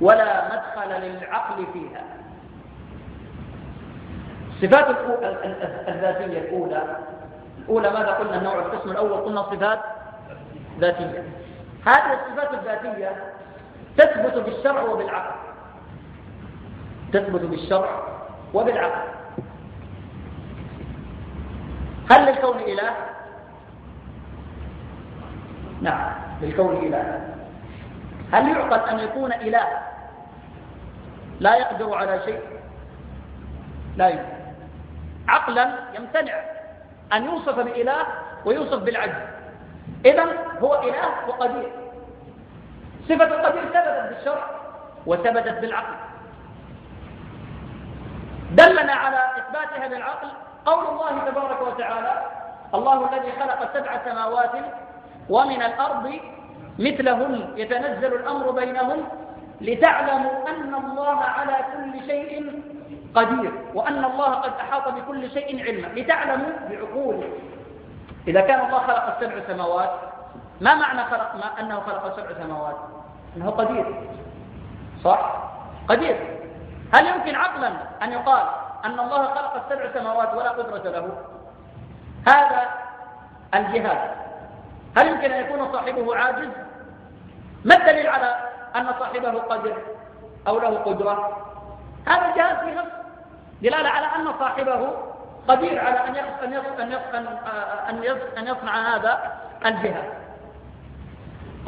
ولا مدخل للعقل فيها. الصفات الذاتية الأولى. الأولى ماذا قلنا؟ النوع القسم الأول قلنا صفات ذاتية. هذه الصفات الذاتية تثبت بالشرع وبالعقل. تثبت بالشرع وبالعقل. هل للكون إله؟ نعم للكون إله. هل يعقل أن يكون إله؟ لا يقدر على شيء. لا يمكن. عقلا يمتنع أن يوصف بإله ويوصف بالعجز. إذا هو إله وقدير. صفة القدير ثبتت بالشرع وثبتت بالعقل. دلنا على إثباتها بالعقل قول الله تبارك وتعالى الله الذي خلق سبع سماوات ومن الأرض مثلهن يتنزل الأمر بينهم لتعلموا أن الله على كل شيء قدير وأن الله قد أحاط بكل شيء علما. لتعلموا بعقول. إذا كان الله خلق السبع سماوات ما معنى خلق ما أنه خلق سبع سماوات؟ أنه قدير. صح؟ قدير. هل يمكن عقلا أن يقال أن الله خلق السبع سماوات ولا قدرة له؟ هذا الجهاد. هل يمكن أن يكون صاحبه عاجز؟ ما الدليل على أن صاحبه قدر أو له قدرة؟ هذا الجهاز في نفسه دلالة على أن صاحبه قدير على أن أن أن أن يصنع هذا الجهاز.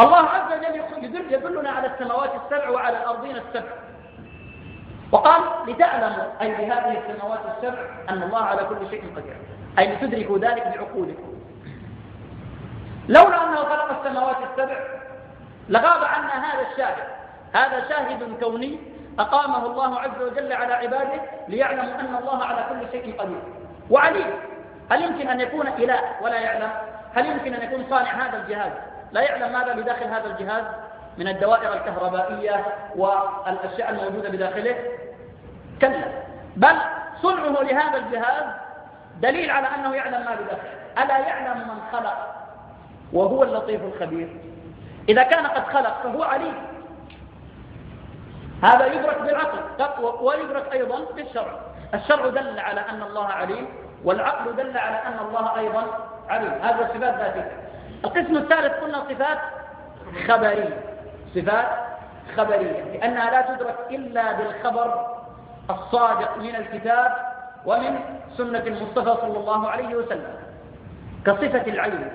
الله عز وجل يدل يدلنا على السماوات السبع وعلى الأرضين السبع. وقال لتعلموا أي بهذه السماوات السبع أن الله على كل شيء قدير. أي لتدركوا ذلك بعقولكم. لولا أنه خلق السماوات السبع لغاب عنا هذا الشاهد. هذا شاهد كوني أقامه الله عز وجل على عباده ليعلموا أن الله على كل شيء قدير. وعليم هل يمكن أن يكون إله ولا يعلم؟ هل يمكن أن يكون صانع هذا الجهاز؟ لا يعلم ماذا بداخل هذا الجهاز من الدوائر الكهربائية والأشياء الموجودة بداخله؟ كلا. بل صنعه لهذا الجهاز دليل على أنه يعلم ما بداخله. ألا يعلم من خلق؟ وهو اللطيف الخبير. إذا كان قد خلق فهو عليم. هذا يدرك بالعقل ويدرك أيضا بالشرع. الشرع دل على أن الله عليم والعقل دل على أن الله أيضا عليم. هذا صفات ذاتية. القسم الثالث قلنا صفات خبرية. صفات خبرية. لأنها لا تدرك إلا بالخبر الصادق من الكتاب ومن سنة المصطفى صلى الله عليه وسلم. كصفة العين.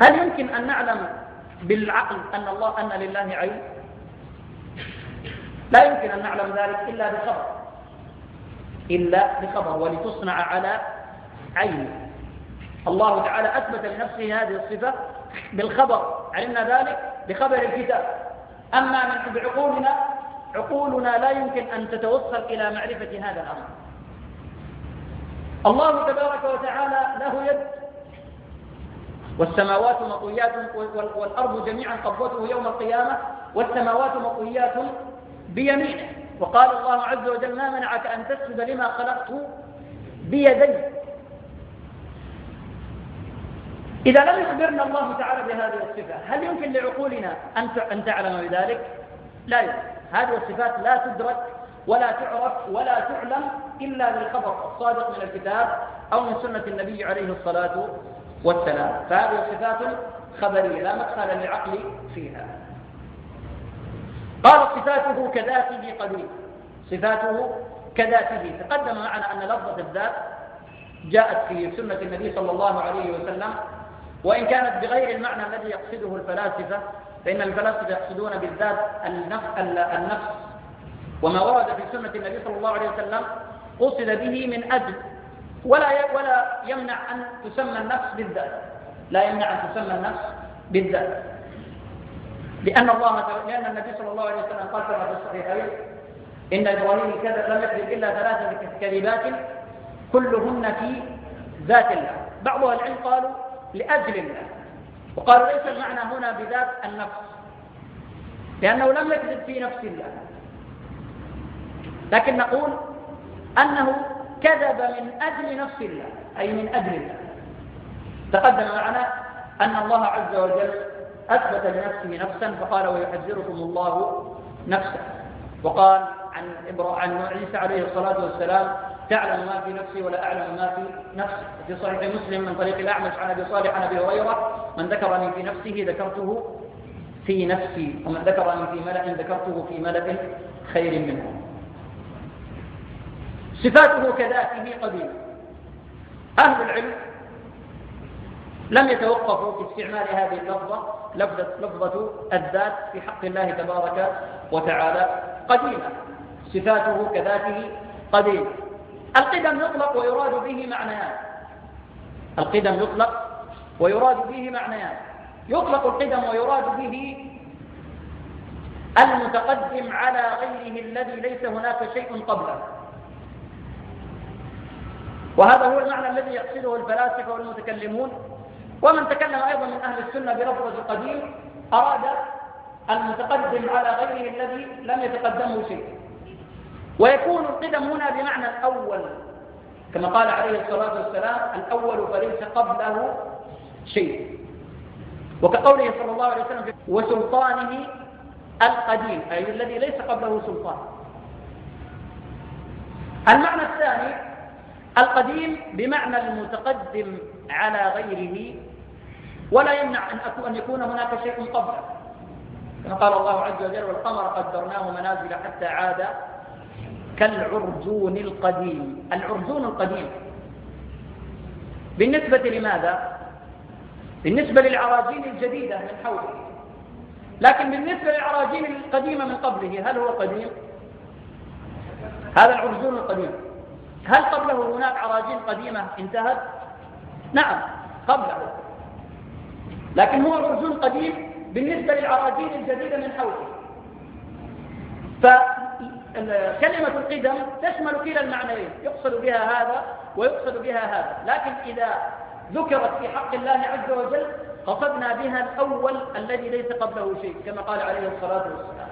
هل يمكن أن نعلم بالعقل أن الله أن لله عين؟ لا يمكن أن نعلم ذلك إلا بخبر. إلا بخبر ولتصنع على عين. الله تعالى أثبت لنفسه هذه الصفة بالخبر. علمنا ذلك بخبر الكتاب. أما من بعقولنا عقولنا لا يمكن أن تتوصل إلى معرفة هذا الأمر. الله تبارك وتعالى له يد والسماوات مطويات والأرض جميعا قبضته يوم القيامة والسماوات مطويات بيمينه. وقال الله عز وجل ما منعك أن تسجد لما خلقت بيدي. إذا لم يخبرنا الله تعالى بهذه الصفة هل يمكن لعقولنا أن تعلم بذلك؟ لا يمكن. هذه الصفات لا تدرك ولا تعرف ولا تعلم إلا بالخبر الصادق من الكتاب أو من سنة النبي عليه الصلاة والسلام فهذه صفات خبرية لا مدخل للعقل فيها. قال صفاته كذاته قدير صفاته كذاته. تقدم معنا أن لفظة الذات جاءت في سنة النبي صلى الله عليه وسلم. وإن كانت بغير المعنى الذي يقصده الفلاسفة فإن الفلاسفة يقصدون بالذات النفس. وما ورد في سنة النبي صلى الله عليه وسلم قصد به من أجل ولا ولا يمنع أن تسمى النفس بالذات. لا يمنع أن تسمى النفس بالذات. لأن الله لأن النبي صلى الله عليه وسلم قال كما في الصحيحين إن إبراهيم كذب لم يكذب إلا ثلاثة كذبات كلهن في ذات الله. بعض العلم قالوا لأجل الله. وقالوا ليس المعنى هنا بذات النفس. لأنه لم يكذب في نفس الله. لكن نقول أنه كذب من أجل نفس الله أي من أجل الله. تقدم معنا أن الله عز وجل أثبت لنفسه نفسا فقال ويحذركم الله نفسه. وقال عن عن عيسى عليه الصلاة والسلام تعلم ما في نفسي ولا أعلم ما في نفسي. في صحيح مسلم من طريق الأعمش عن أبي صالح عن أبي هريرة من ذكرني في نفسه ذكرته في نفسي ومن ذكرني في ملأ ذكرته في ملأ خير منه. صفاته كذاته قديمة أهل العلم لم يتوقفوا في استعمال هذه اللفظة لفظة, لفظة الذات في حق الله تبارك وتعالى قديمة. صفاته كذاته قديمة القدم يطلق ويراد به معنيان. القدم يطلق ويراد به معنيان. يطلق القدم ويراد به المتقدم على غيره الذي ليس هناك شيء قبله. وهذا هو المعنى الذي يقصده الفلاسفة والمتكلمون. ومن تكلم أيضا من أهل السنة بلفظة القديم أراد المتقدم على غيره الذي لم يتقدمه شيء. ويكون القدم هنا بمعنى الأول. كما قال عليه الصلاة والسلام الأول فليس قبله شيء. وكقوله صلى الله عليه وسلم وسلطانه القديم أي الذي ليس قبله سلطان. المعنى الثاني القديم بمعنى المتقدم على غيره ولا يمنع أن, أن يكون هناك شيء قبله كما قال الله عز وجل والقمر قدرناه منازل حتى عاد كالعرجون القديم. العرجون القديم. بالنسبة لماذا؟ بالنسبة للعراجين الجديدة من حوله. لكن بالنسبة للعراجين القديمة من قبله هل هو قديم؟ هذا العرجون القديم. هل قبله هناك عراجين قديمة انتهت؟ نعم قبله. لكن هو عرجون قديم بالنسبة للعراجين الجديدة من حوله. فكلمة القدم تشمل كلا المعنيين يقصد بها هذا ويقصد بها هذا. لكن إذا ذكرت في حق الله عز وجل قصدنا بها الأول الذي ليس قبله شيء كما قال عليه الصلاة والسلام.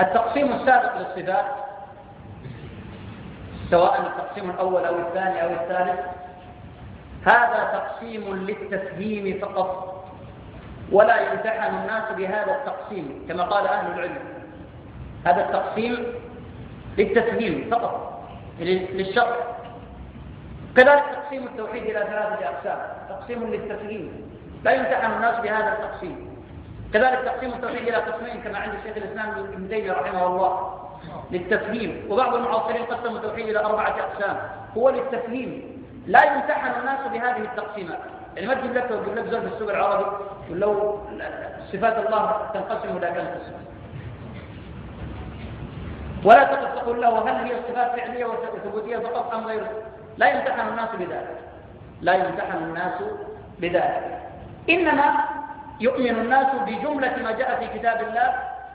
التقسيم السابق للصفات سواء التقسيم الأول أو الثاني أو الثالث هذا تقسيم للتفهيم فقط ولا يمتحن الناس بهذا التقسيم كما قال أهل العلم. هذا التقسيم للتفهيم فقط للشرع. كذلك تقسيم التوحيد إلى ثلاثة أقسام تقسيم للتفهيم لا يمتحن الناس بهذا التقسيم. كذلك تقسيم التوحيد إلى قسمين كما عند الشيخ الإسلام ابن تيمية رحمه الله للتفهيم وبعض المعاصرين قسموا التوحيد إلى أربعة أقسام. هو للتفهيم لا يمتحن الناس بهذه التقسيمات. يعني ما تجيب لك تجيب لك زول في السوق العربي ولو صفات الله تنقسم إلى كم قسم. ولا تقول له هل هي صفات فعلية وثبوتية فقط أم غيره لا يمتحن الناس بذلك. لا يمتحن الناس بذلك. إنما يؤمن الناس بجملة ما جاء في كتاب الله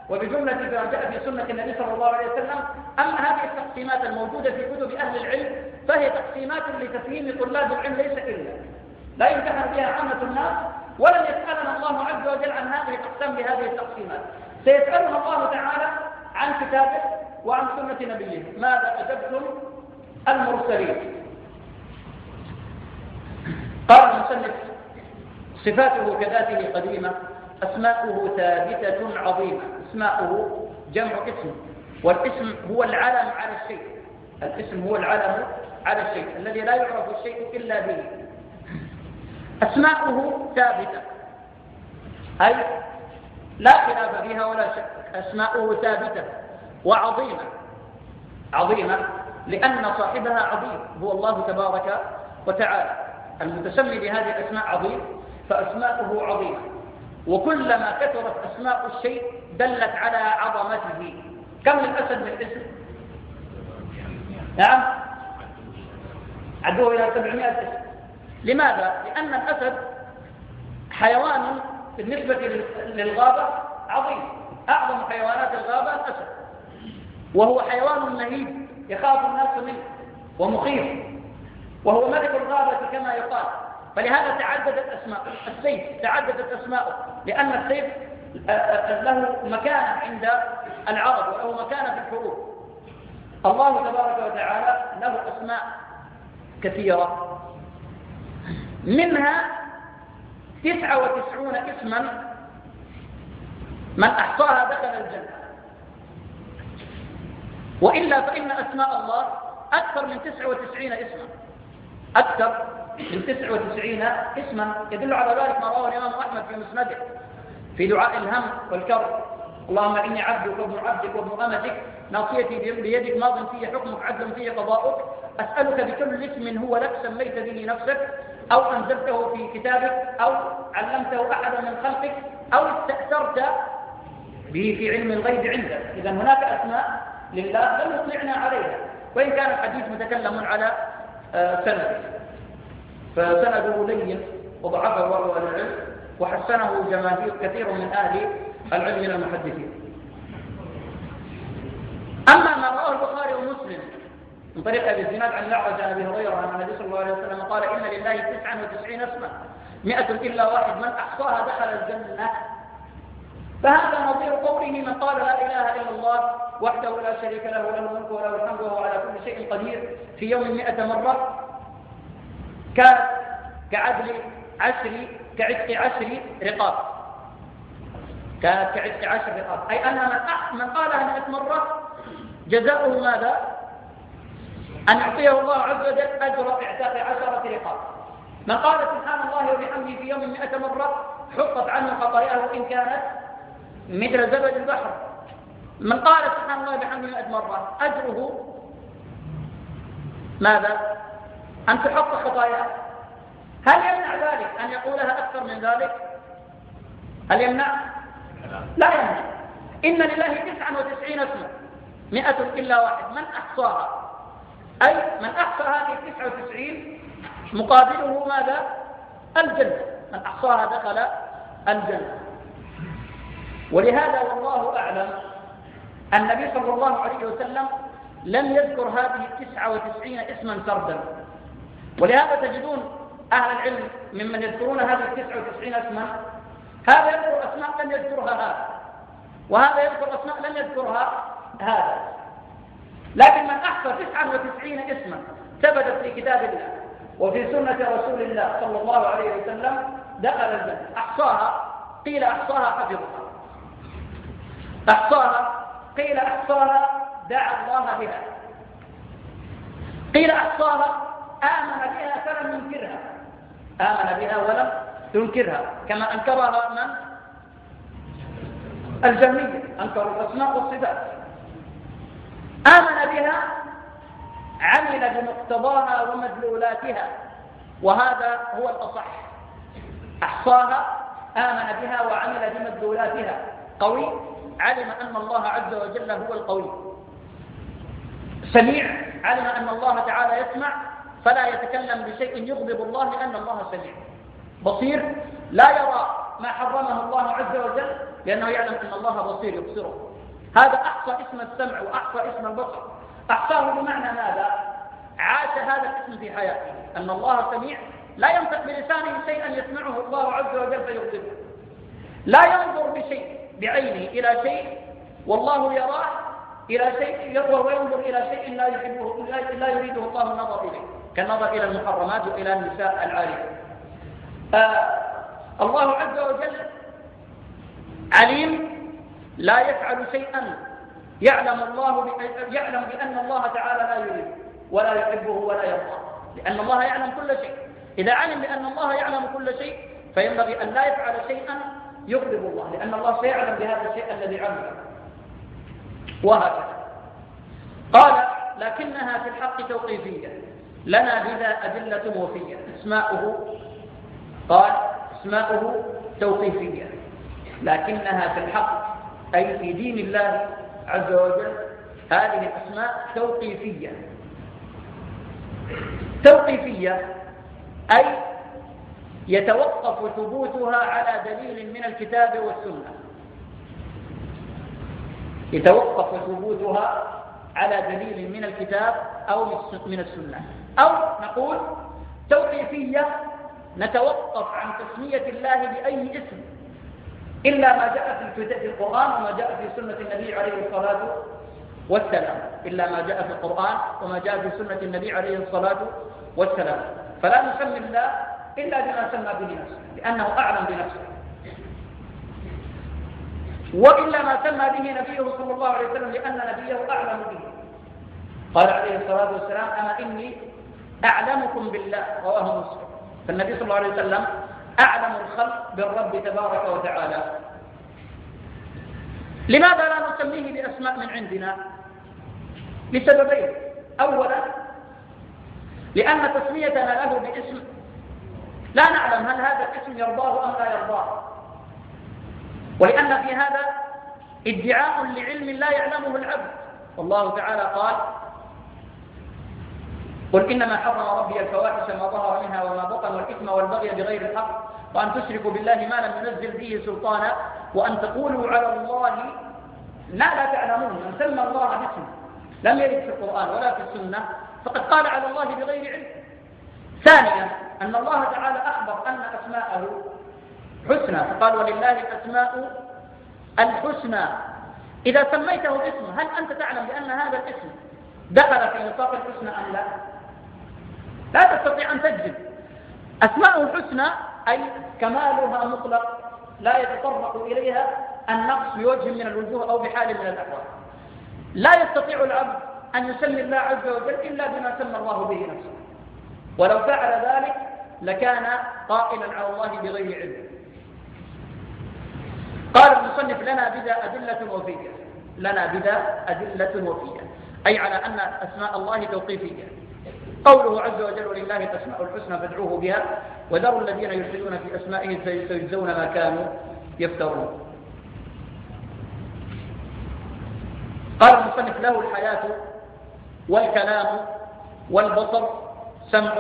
وبجملة ما جاء في سنة النبي صلى الله عليه وسلم. أما هذه التقسيمات الموجودة في كتب أهل العلم فهي تقسيمات لتفهيم طلاب العلم ليس إلا. لا يمتحن بها عامة الناس ولن يسألنا الله عز وجل عن هذه الأقسام بهذه التقسيمات. سيسألنا الله تعالى عن كتابه وعن سنة نبيه. ماذا أجبتم المرسلين؟ قال المسلف صفاته كذاته قديمة أسماؤه ثابتة عظيمة أسماؤه جمع اسم والاسم هو العلم على الشيء. الاسم هو العلم على الشيء الذي لا يعرف الشيء إلا به. أسماؤه ثابتة أي لا خلاف فيها ولا شك. أسماؤه ثابتة وعظيمة عظيمة لأن صاحبها عظيم هو الله تبارك وتعالى. المتسمي بهذه الأسماء عظيم فأسماؤه عظيمة وكلما كثرت أسماء الشيء دلت على عظمته. كم للأسد من اسم؟ نعم. عدوه إلى 700 اسم. لماذا؟ لأن الأسد حيوان بالنسبة للغابة عظيم. أعظم حيوانات الغابة الأسد. وهو حيوان مهيب يخاف الناس منه ومخيف. وهو ملك الغابة كما يقال. فلهذا تعددت أسماء السيف تعددت أسماءه لأن السيف له مكانة عند العرب وله مكانة في الحروب الله تبارك وتعالى له أسماء كثيرة. منها تسعة وتسعون اسما من أحصاها دخل الجنة. وإلا فإن أسماء الله أكثر من تسعة وتسعين اسما. أكثر من تسعة وتسعين اسما يدل على ذلك ما رواه الإمام أحمد في مسنده في دعاء الهم والكرب اللهم إني عبدك وابن عبدك وابن أمتك ناصيتي بيدك ماض في حكمك عدل في قضاؤك. أسألك بكل اسم هو لك سميت به نفسك أو أنزلته في كتابك أو علمته أحدا من خلقك أو استأثرت به في علم الغيب عندك. إذا هناك أسماء لله لم يطلعنا عليها وإن كان الحديث متكلم على آه، سند. فسنده لين وضعفه بعض أهل العلم وحسنه جماهير كثير من أهل العلم من المحدثين. أما ما رواه البخاري ومسلم من طريق أبي الزناد عن الأعرج عن أبي هريرة عن النبي صلى الله عليه وسلم قال إن لله تسعا وتسعين اسما مئة إلا واحد من أحصاها دخل الجنة. فهذا نظير قوله من قال لا إله إلا الله وحده لا شريك له له الملك وله الحمد وهو على كل شيء قدير في يوم مئة مرة. كعدل عشر كعتق عشر رقاب كعتق عشر رقاب أي أن من من قالها مئة مرة جزاؤه ماذا؟ أن يعطيه الله عز وجل أجر إعتاق عشرة رقاب من قال سبحان الله وبحمده في يوم مئة مرة حطت عنه خطاياه إن كانت مثل زبد البحر من قال سبحان الله بحمده مئة مرة أجره ماذا؟ أن تحط خطاياه هل يمنع ذلك أن يقولها أكثر من ذلك؟ هل يمنع؟ لا يمنع. إن لله تسعا وتسعين اسما مئة إلا واحد. من أحصاها؟ أي من أحصى هذه التسعة وتسعين مقابله ماذا؟ الجنة. من أحصاها دخل الجنة. ولهذا والله أعلم النبي صلى الله عليه وسلم لم يذكر هذه التسعة وتسعين اسما سردا ولهذا تجدون أهل العلم ممن يذكرون هذه التسعة وتسعين اسما هذا يذكر أسماء لم يذكرها هذا. وهذا يذكر أسماء لم يذكرها هذا. لكن من أحصى تسعة وتسعين اسما ثبتت في كتاب الله وفي سنة رسول الله صلى الله عليه وسلم دخل الجنة أحصاها قيل أحصاها حفظها. أحصاها قيل أحصاها دعا الله بها. قيل أحصاها آمن بها فلم ينكرها. آمن بها ولم ينكرها كما أنكرها من؟ الجهمية أنكروا الأسماء والصفات. آمن بها عمل بمقتضاها ومدلولاتها وهذا هو الأصح. أحصاها آمن بها وعمل بمدلولاتها قوي؟ علم أن الله عز وجل هو القوي. سميع؟ علم أن الله تعالى يسمع. فلا يتكلم بشيء يغضب الله لأن الله سميع. بصير لا يرى ما حرمه الله عز وجل لأنه يعلم أن الله بصير يبصره. هذا أحصى اسم السمع وأحصى اسم البصر. أحصاه بمعنى ماذا؟ عاش هذا الاسم في حياته. أن الله سميع لا ينطق بلسانه شيئا يسمعه الله عز وجل فيغضبه. لا ينظر بشيء بعينه إلى شيء والله يراه إلى شيء وينظر إلى شيء لا يحبه لا يريده الله النظر إليه. كالنظر إلى المحرمات وإلى النساء العارية آه الله عز وجل عليم لا يفعل شيئا يعلم الله يعلم بأن الله تعالى لا يريد ولا يحبه ولا يرضى. لأن الله يعلم كل شيء. إذا علم بأن الله يعلم كل شيء فينبغي أن لا يفعل شيئا يغضب الله لأن الله سيعلم بهذا الشيء الذي عمله وهكذا. قال لكنها في الحق توقيفية. لنا بذا أدلة وفية. اسماؤه قال اسماؤه توقيفية لكنها في الحق أي في دين الله عز وجل هذه الأسماء توقيفية. توقيفية أي يتوقف ثبوتها على دليل من الكتاب والسنة. يتوقف ثبوتها على دليل من الكتاب أو من السنة. أو نقول توقيفية نتوقف عن تسمية الله بأي اسم إلا ما جاء في القرآن وما جاء في سنة النبي عليه الصلاة والسلام. إلا ما جاء في القرآن وما جاء في سنة النبي عليه الصلاة والسلام. فلا نسمي الله إلا بما سمى به نفسه لأنه أعلم بنفسه. وإلا ما سمى به نبيه صلى الله عليه وسلم لأن نبيه أعلم به. قال عليه الصلاة والسلام أما إني أعلمكم بالله. رواه مسلم. فالنبي صلى الله عليه وسلم أعلم الخلق بالرب تبارك وتعالى. لماذا لا نسميه بأسماء من عندنا؟ لسببين. أولا لأن تسميتنا له باسم لا نعلم هل هذا الاسم يرضاه أم لا يرضاه. ولأن في هذا ادعاء لعلم لا يعلمه العبد. والله تعالى قال قل إنما حرم ربي الفواحش ما ظهر منها وما بطن والإثم والبغي بغير الحق وأن تشركوا بالله ما لم ينزل به سلطانا وأن تقولوا على الله لا لا تعلمون. من سمى الله باسمه. لم يرد في القرآن ولا في السنة. فقد قال على الله بغير علم. ثانيا أن الله تعالى أخبر أن أسماءه حسنى. فقال ولله الأسماء الحسنى. إذا سميته باسم هل أنت تعلم بأن هذا الاسم دخل في نطاق الحسنى أم لا؟ لا تستطيع أن تجزم. أسماء الحسنى أي كمالها مطلق لا يتطرق إليها النقص بوجه من الوجوه أو بحال من الأحوال. لا يستطيع العبد أن يسمي الله عز وجل إلا بما سمى الله به نفسه. ولو فعل ذلك لكان قائلا على الله بغير علم. قال المصنف لنا بذا أدلة وفية. لنا بذا أدلة وفية. أي على أن أسماء الله توقيفية. قوله عز وجل ولله الأسماء الحسنى فادعوه بها وذروا الذين يلحدون في أسمائه فيجزون ما كانوا يفترون. قال المصنف له الحياة والكلام والبصر سمع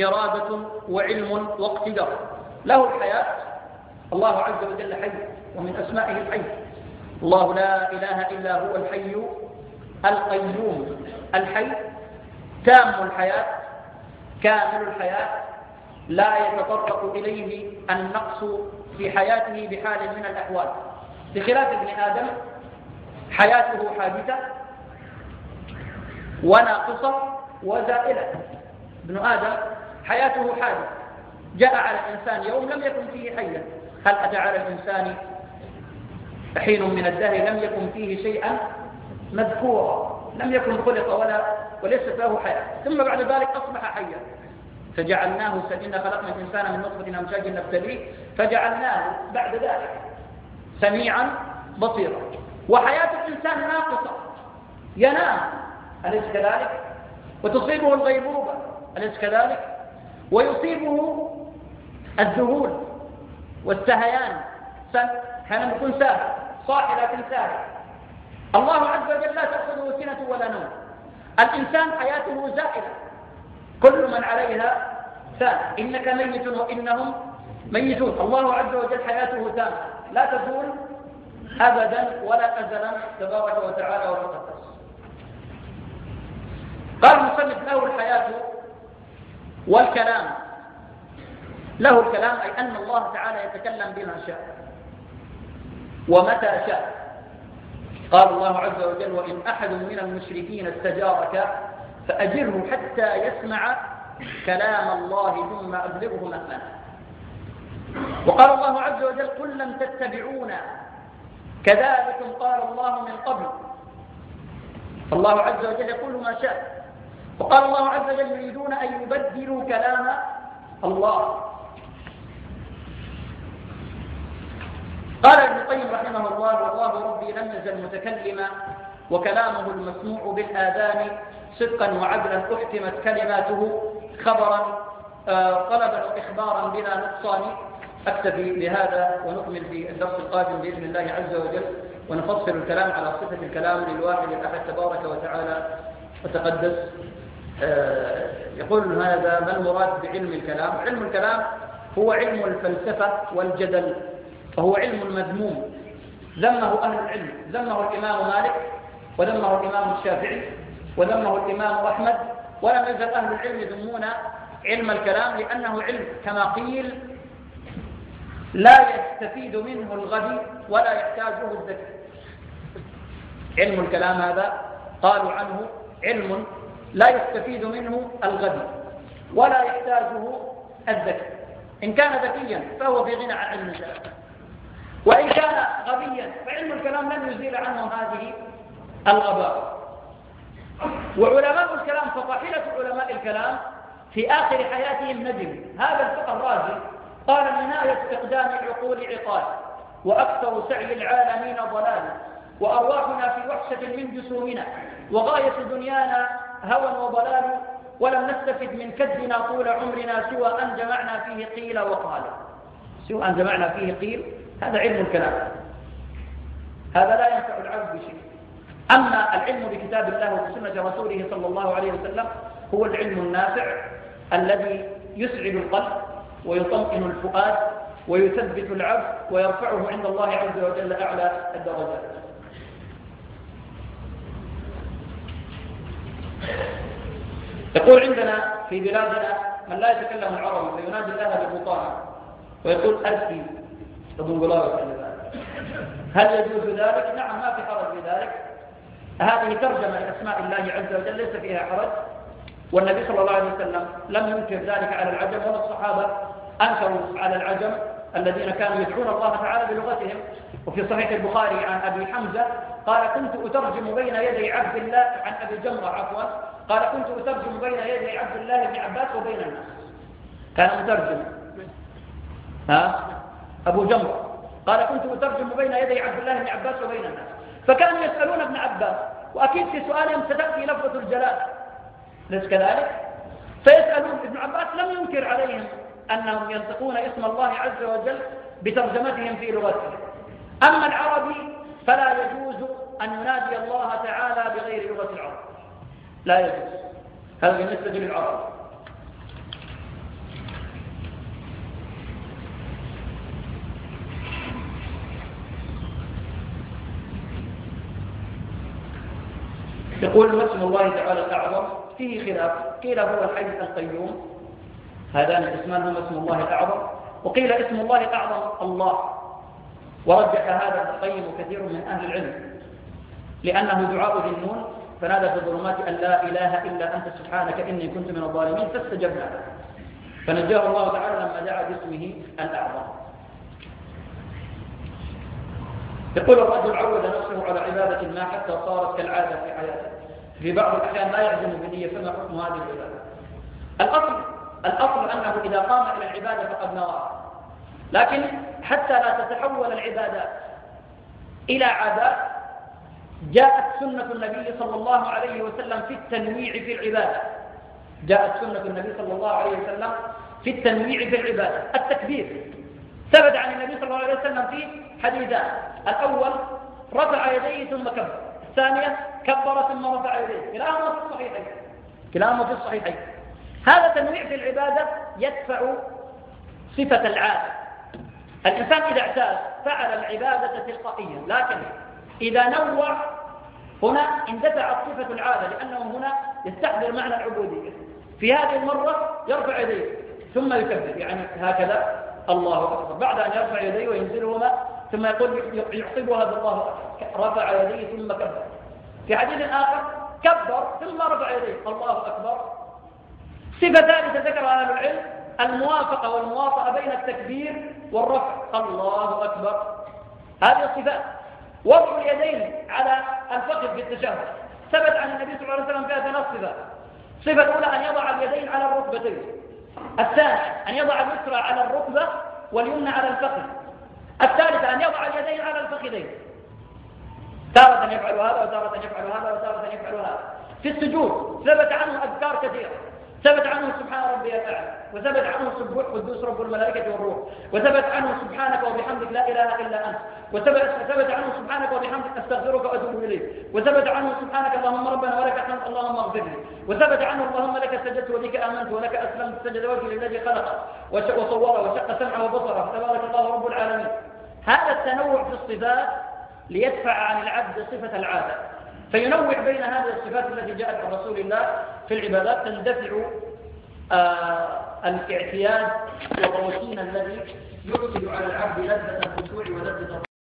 إرادة وعلم واقتدار. له الحياة الله عز وجل حي. ومن أسمائه الحي. الله لا إله إلا هو الحي القيوم. الحي تام الحياة كامل الحياة لا يتطرق إليه النقص في حياته بحال من الأحوال. بخلاف ابن آدم حياته حادثة وناقصة وزائلة. ابن آدم حياته حادثة. جاء على الإنسان يوم لم يكن فيه حيا هل أتى على الإنسان حين من الدهر لم يكن فيه شيئا مذكورا. لم يكن خلق ولا وليست له حياة. ثم بعد ذلك أصبح حيا. فجعلناه إنا خلقنا الإنسان من نطفة أمشاج نبتليه. فجعلناه بعد ذلك سميعا بصيرا. وحياة الإنسان ناقصة. ينام. أليس كذلك؟ وتصيبه الغيبوبة. أليس كذلك؟ ويصيبه الذهول والسهيان كان يكون ساهر لكن ساهر الله عز وجل لا تأخذه سنة ولا نوم. الإنسان حياته زائلة. كل من عليها فان إنك ميت وإنهم ميتون. الله عز وجل حياته تامة لا تزول أبدا ولا أزلا تبارك وتعالى وتقدس. قال المصنف له الحياة والكلام. له الكلام أي أن الله تعالى يتكلم بما شاء. ومتى شاء. قال الله عز وجل وإن أحد من المشركين استجارك فأجره حتى يسمع كلام الله ثم أبلغه مأمنه. وقال الله عز وجل قل لم تتبعونا كذلكم قال الله من قبل. الله عز وجل يقول ما شاء. وقال الله عز وجل يريدون أن يبدلوا كلام الله. قال ابن القيم رحمه الله والله ربي لم يزل متكلما وكلامه المسموع بالآذان صدقا وعدلا أحكمت كلماته خبرا آه، طلبا وإخبارا بلا نقصان. أكتفي بهذا ونكمل في الدرس القادم بإذن الله عز وجل ونفصل الكلام على صفة الكلام للواحد الأحد تبارك وتعالى. وتقدس آه، يقول هذا ما المراد بعلم الكلام؟ علم الكلام هو علم الفلسفة والجدل. فهو علم مذموم. ذمه أهل العلم. ذمه الإمام مالك وذمه الإمام الشافعي وذمه الإمام أحمد. ولم يزل أهل العلم يذمون علم الكلام لأنه علم. كما قيل لا يستفيد منه الغبي ولا يحتاجه الذكي. علم الكلام هذا قالوا عنه علم لا يستفيد منه الغبي ولا يحتاجه الذكي. إن كان ذكيا فهو في غنى عن علم الكلام. وإن كان غبيا فعلم الكلام لن يزيل عنه هذه الغباء. وعلماء الكلام فطاحلة علماء الكلام في آخر حياتهم ندم. هذا الفقه الرازي قال نهاية إقدام العقول عقال وأكثر سعي العالمين ضلال. وأرواحنا في وحشة من جسومنا. وغاية دنيانا هوى وضلال. ولم نستفد من كدنا طول عمرنا سوى أن جمعنا فيه قيل وقال. سوى أن جمعنا فيه قيل هذا علم الكلام. هذا لا ينفع العبد بشيء. أما العلم بكتاب الله وبسنة رسوله صلى الله عليه وسلم هو العلم النافع الذي يسعد القلب ويطمئن الفؤاد ويثبت العبد ويرفعه عند الله عز وجل أعلى الدرجات. يقول عندنا في بلادنا من لا يتكلم العربي فينادي الله بالبطانة ويقول ابن قلاوة هل يجوز ذلك؟ نعم ما في حرج في ذلك. هذه ترجمة لأسماء الله عز وجل ليس فيها حرج. والنبي صلى الله عليه وسلم لم ينكر ذلك على العجم ولا الصحابة أنكروا على العجم الذين كانوا يدعون الله تعالى بلغتهم. وفي صحيح البخاري عن أبي حمزة قال كنت أترجم بين يدي عبد الله عن أبي جمرة عفوا قال كنت أترجم بين يدي عبد الله بن عباس وبين الناس كان مترجم. ها؟ أبو جمرة. قال كنت أترجم بين يدي عبد الله بن عباس وبين الناس. فكانوا يسألون ابن عباس وأكيد في سؤالهم ستأتي لفظة الجلال. ليس كذلك؟ فيسألون ابن عباس لم ينكر عليهم أنهم ينطقون اسم الله عز وجل بترجمتهم في لغتهم. أما العربي فلا يجوز أن ينادي الله تعالى بغير لغة العرب. لا يجوز. هذا بالنسبة للعرب. يقول اسم الله تعالى الأعظم فيه خلاف. قيل هو الحي القيوم. هذان الاسمان هما اسم الله الأعظم وقيل اسم الله الأعظم الله. ورجح هذا القيم كثير من أهل العلم. لأنه دعاء ذي النون فنادى في الظلمات أن لا إله إلا أنت سبحانك إني كنت من الظالمين. فاستجبنا. فنجاه الله تعالى لما دعا باسمه الأعظم. يقول الرجل عود نفسه على عبادة ما حتى صارت كالعادة في حياته. في بعض الأحيان لا يعزم بنية فما حكم هذه العبادة؟ الأصل الأصل أنه إذا قام إلى العبادة فقد نوى. لكن حتى لا تتحول العبادات إلى عادات جاءت سنة النبي صلى الله عليه وسلم في التنويع في العبادة. جاءت سنة النبي صلى الله عليه وسلم في التنويع في العبادة. التكبير. ثبت عن النبي صلى الله عليه وسلم في حديثان. الأول رفع يديه ثم كبر. الثانية كبر ثم رفع يديه كلاهما في الصحيحين. كلاهما في الصحيحين. هذا تنويع في العبادة يدفع صفة العادة. الإنسان إذا اعتاد فعل العبادة تلقائيا. لكن إذا نوع هنا اندفعت صفة العادة لأنه هنا يستحضر معنى العبودية. في هذه المرة يرفع يديه ثم يكبر. يعني هكذا الله أكبر. بعد أن يرفع يديه وينزلهما ثم يقول يعقبها بالله رفع يديه ثم كبر. في حديث آخر كبر ثم رفع يديه. الله أكبر. صفة ثالثة ذكرها أهل العلم الموافقة والمواطأة بين التكبير والرفع. الله أكبر. هذه الصفات وضع اليدين على الفخذ في التشهد ثبت عن النبي صلى الله عليه وسلم فيها ثلاث صفات صفة الأولى أن يضع اليدين على الركبتين. الثانية أن يضع اليسرى على الركبة واليمنى على الفخذ. الثالثة أن يضع اليدين على الفخذين. تارة يفعل هذا وتارة يفعل هذا وتارة يفعل هذا. في السجود ثبت عنه أذكار كثيرة. ثبت عنه سبحان ربي الأعلى وثبت عنه سبوح قدوس رب الملائكة والروح. وثبت عنه سبحانك وبحمدك لا إله إلا أنت. وثبت ثبت عنه سبحانك وبحمدك أستغفرك وأتوب إليك. وثبت عنه سبحانك اللهم ربنا ولك الحمد اللهم اغفر لي. وثبت عنه اللهم لك سجدت وبك آمنت ولك أسلمت. سجد وجهي للذي خلق وصوره وشق سمعه وبصره تبارك الله رب العالمين. هذا التنوع في الصفات ليدفع عن العبد صفة العادة. فينوع بين هذه الصفات التي جاءت عن رسول الله في العبادات تندفع آه الاعتياد والروتين الذي يعتد على العبد لذة الخشوع ولذة